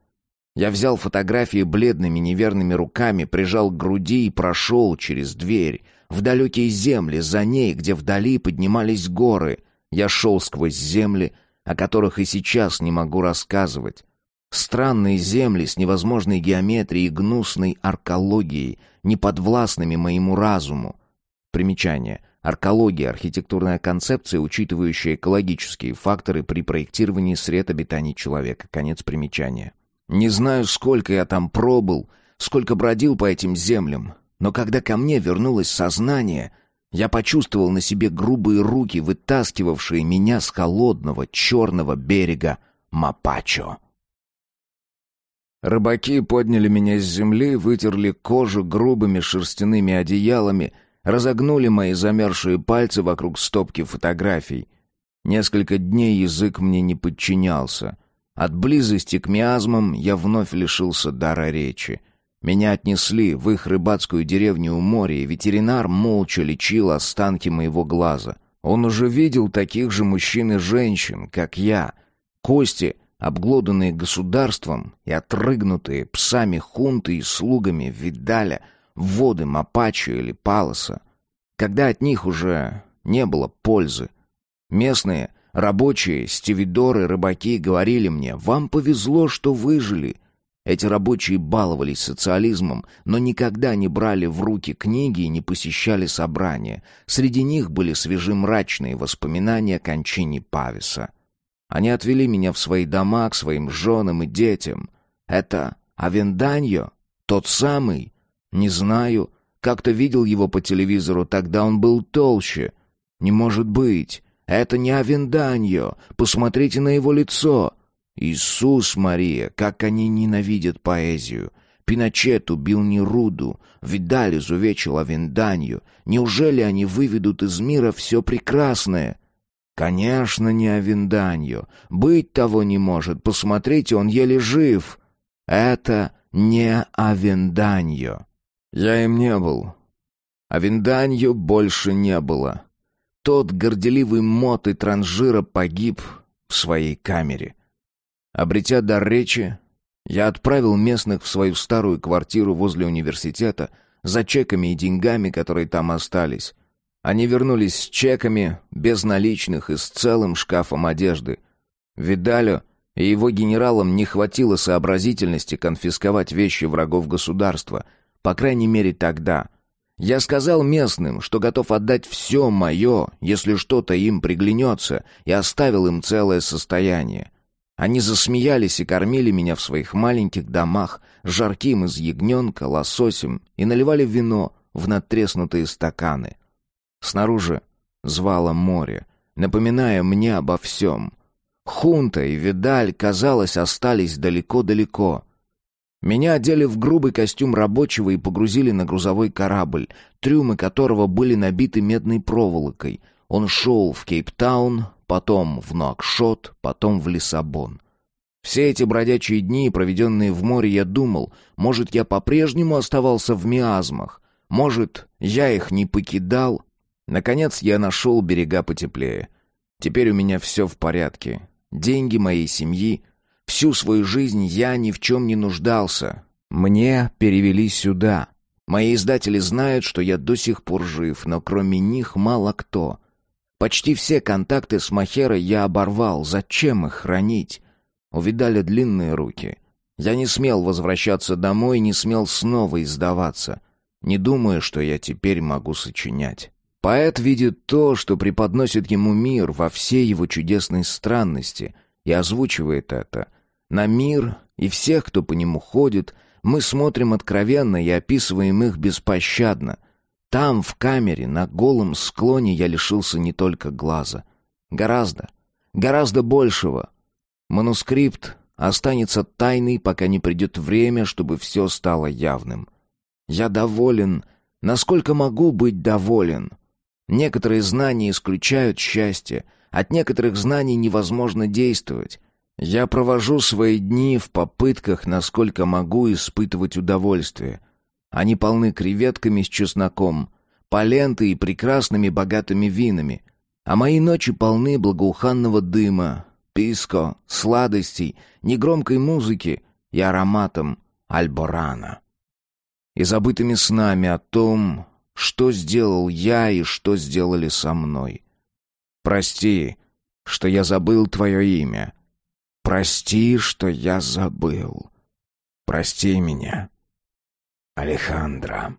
Я взял фотографии бледными неверными руками, прижал к груди и прошел через дверь. В далекие земли, за ней, где вдали поднимались горы. Я шел сквозь земли, о которых и сейчас не могу рассказывать. Странные земли с невозможной геометрией и гнусной аркологией, неподвластными моему разуму. Примечание — Аркология – архитектурная концепция, учитывающая экологические факторы при проектировании сред обитаний человека. Конец примечания. Не знаю, сколько я там пробыл, сколько бродил по этим землям, но когда ко мне вернулось сознание, я почувствовал на себе грубые руки, вытаскивавшие меня с холодного черного берега Мапачо. Рыбаки подняли меня с земли, вытерли кожу грубыми шерстяными одеялами – разогнули мои замерзшие пальцы вокруг стопки фотографий. Несколько дней язык мне не подчинялся. От близости к миазмам я вновь лишился дара речи. Меня отнесли в их рыбацкую деревню у моря, и ветеринар молча лечил останки моего глаза. Он уже видел таких же мужчин и женщин, как я. Кости, обглоданные государством и отрыгнутые псами хунты и слугами Видаля — воды Мапачо или Палоса, когда от них уже не было пользы. Местные, рабочие, стивидоры, рыбаки говорили мне, «Вам повезло, что выжили». Эти рабочие баловались социализмом, но никогда не брали в руки книги и не посещали собрания. Среди них были свежемрачные воспоминания о кончине Пависа. Они отвели меня в свои дома к своим женам и детям. Это Авенданьо, тот самый, не знаю. Как-то видел его по телевизору, тогда он был толще. Не может быть. Это не Авенданьо. Посмотрите на его лицо. Иисус Мария, как они ненавидят поэзию. Пиночет убил Неруду, Видаль изувечил Авенданью. Неужели они выведут из мира все прекрасное? Конечно, не Авенданью. Быть того не может. Посмотрите, он еле жив. Это не Авенданью. Я им не был. А Винданью больше не было. Тот горделивый мот и транжира погиб в своей камере. Обретя дар речи, я отправил местных в свою старую квартиру возле университета за чеками и деньгами, которые там остались. Они вернулись с чеками, без наличных и с целым шкафом одежды. Видалю и его генералам не хватило сообразительности конфисковать вещи врагов государства — по крайней мере, тогда. Я сказал местным, что готов отдать все мое, если что-то им приглянется, и оставил им целое состояние. Они засмеялись и кормили меня в своих маленьких домах, жарким из ягненка, лососем и наливали вино в надтреснутые стаканы. Снаружи звало море, напоминая мне обо всем. Хунта и Видаль, казалось, остались далеко-далеко. Меня одели в грубый костюм рабочего и погрузили на грузовой корабль, трюмы которого были набиты медной проволокой. Он шел в Кейптаун, потом в Нуакшот, потом в Лиссабон. Все эти бродячие дни, проведенные в море, я думал, может, я по-прежнему оставался в миазмах, может, я их не покидал. Наконец я нашел берега потеплее. Теперь у меня все в порядке. Деньги моей семьи, всю свою жизнь я ни в чем не нуждался. Мне перевели сюда. Мои издатели знают, что я до сих пор жив, но кроме них мало кто. Почти все контакты с Махерой я оборвал. Зачем их хранить? Увидали длинные руки. Я не смел возвращаться домой, не смел снова издаваться. Не думаю, что я теперь могу сочинять. Поэт видит то, что преподносит ему мир во всей его чудесной странности, и озвучивает это. На мир и всех, кто по нему ходит, мы смотрим откровенно и описываем их беспощадно. Там, в камере, на голом склоне я лишился не только глаза. Гораздо, гораздо большего — Манускрипт останется тайной, пока не придет время, чтобы все стало явным. Я доволен, насколько могу быть доволен. Некоторые знания исключают счастье, от некоторых знаний невозможно действовать. Я провожу свои дни в попытках, насколько могу испытывать удовольствие. Они полны креветками с чесноком, полентой и прекрасными богатыми винами, а мои ночи полны благоуханного дыма, писко, сладостей, негромкой музыки и ароматом альборана. И забытыми снами о том, что сделал я и что сделали со мной. Прости, что я забыл твое имя. Прости, что я забыл. Прости меня, Алехандро.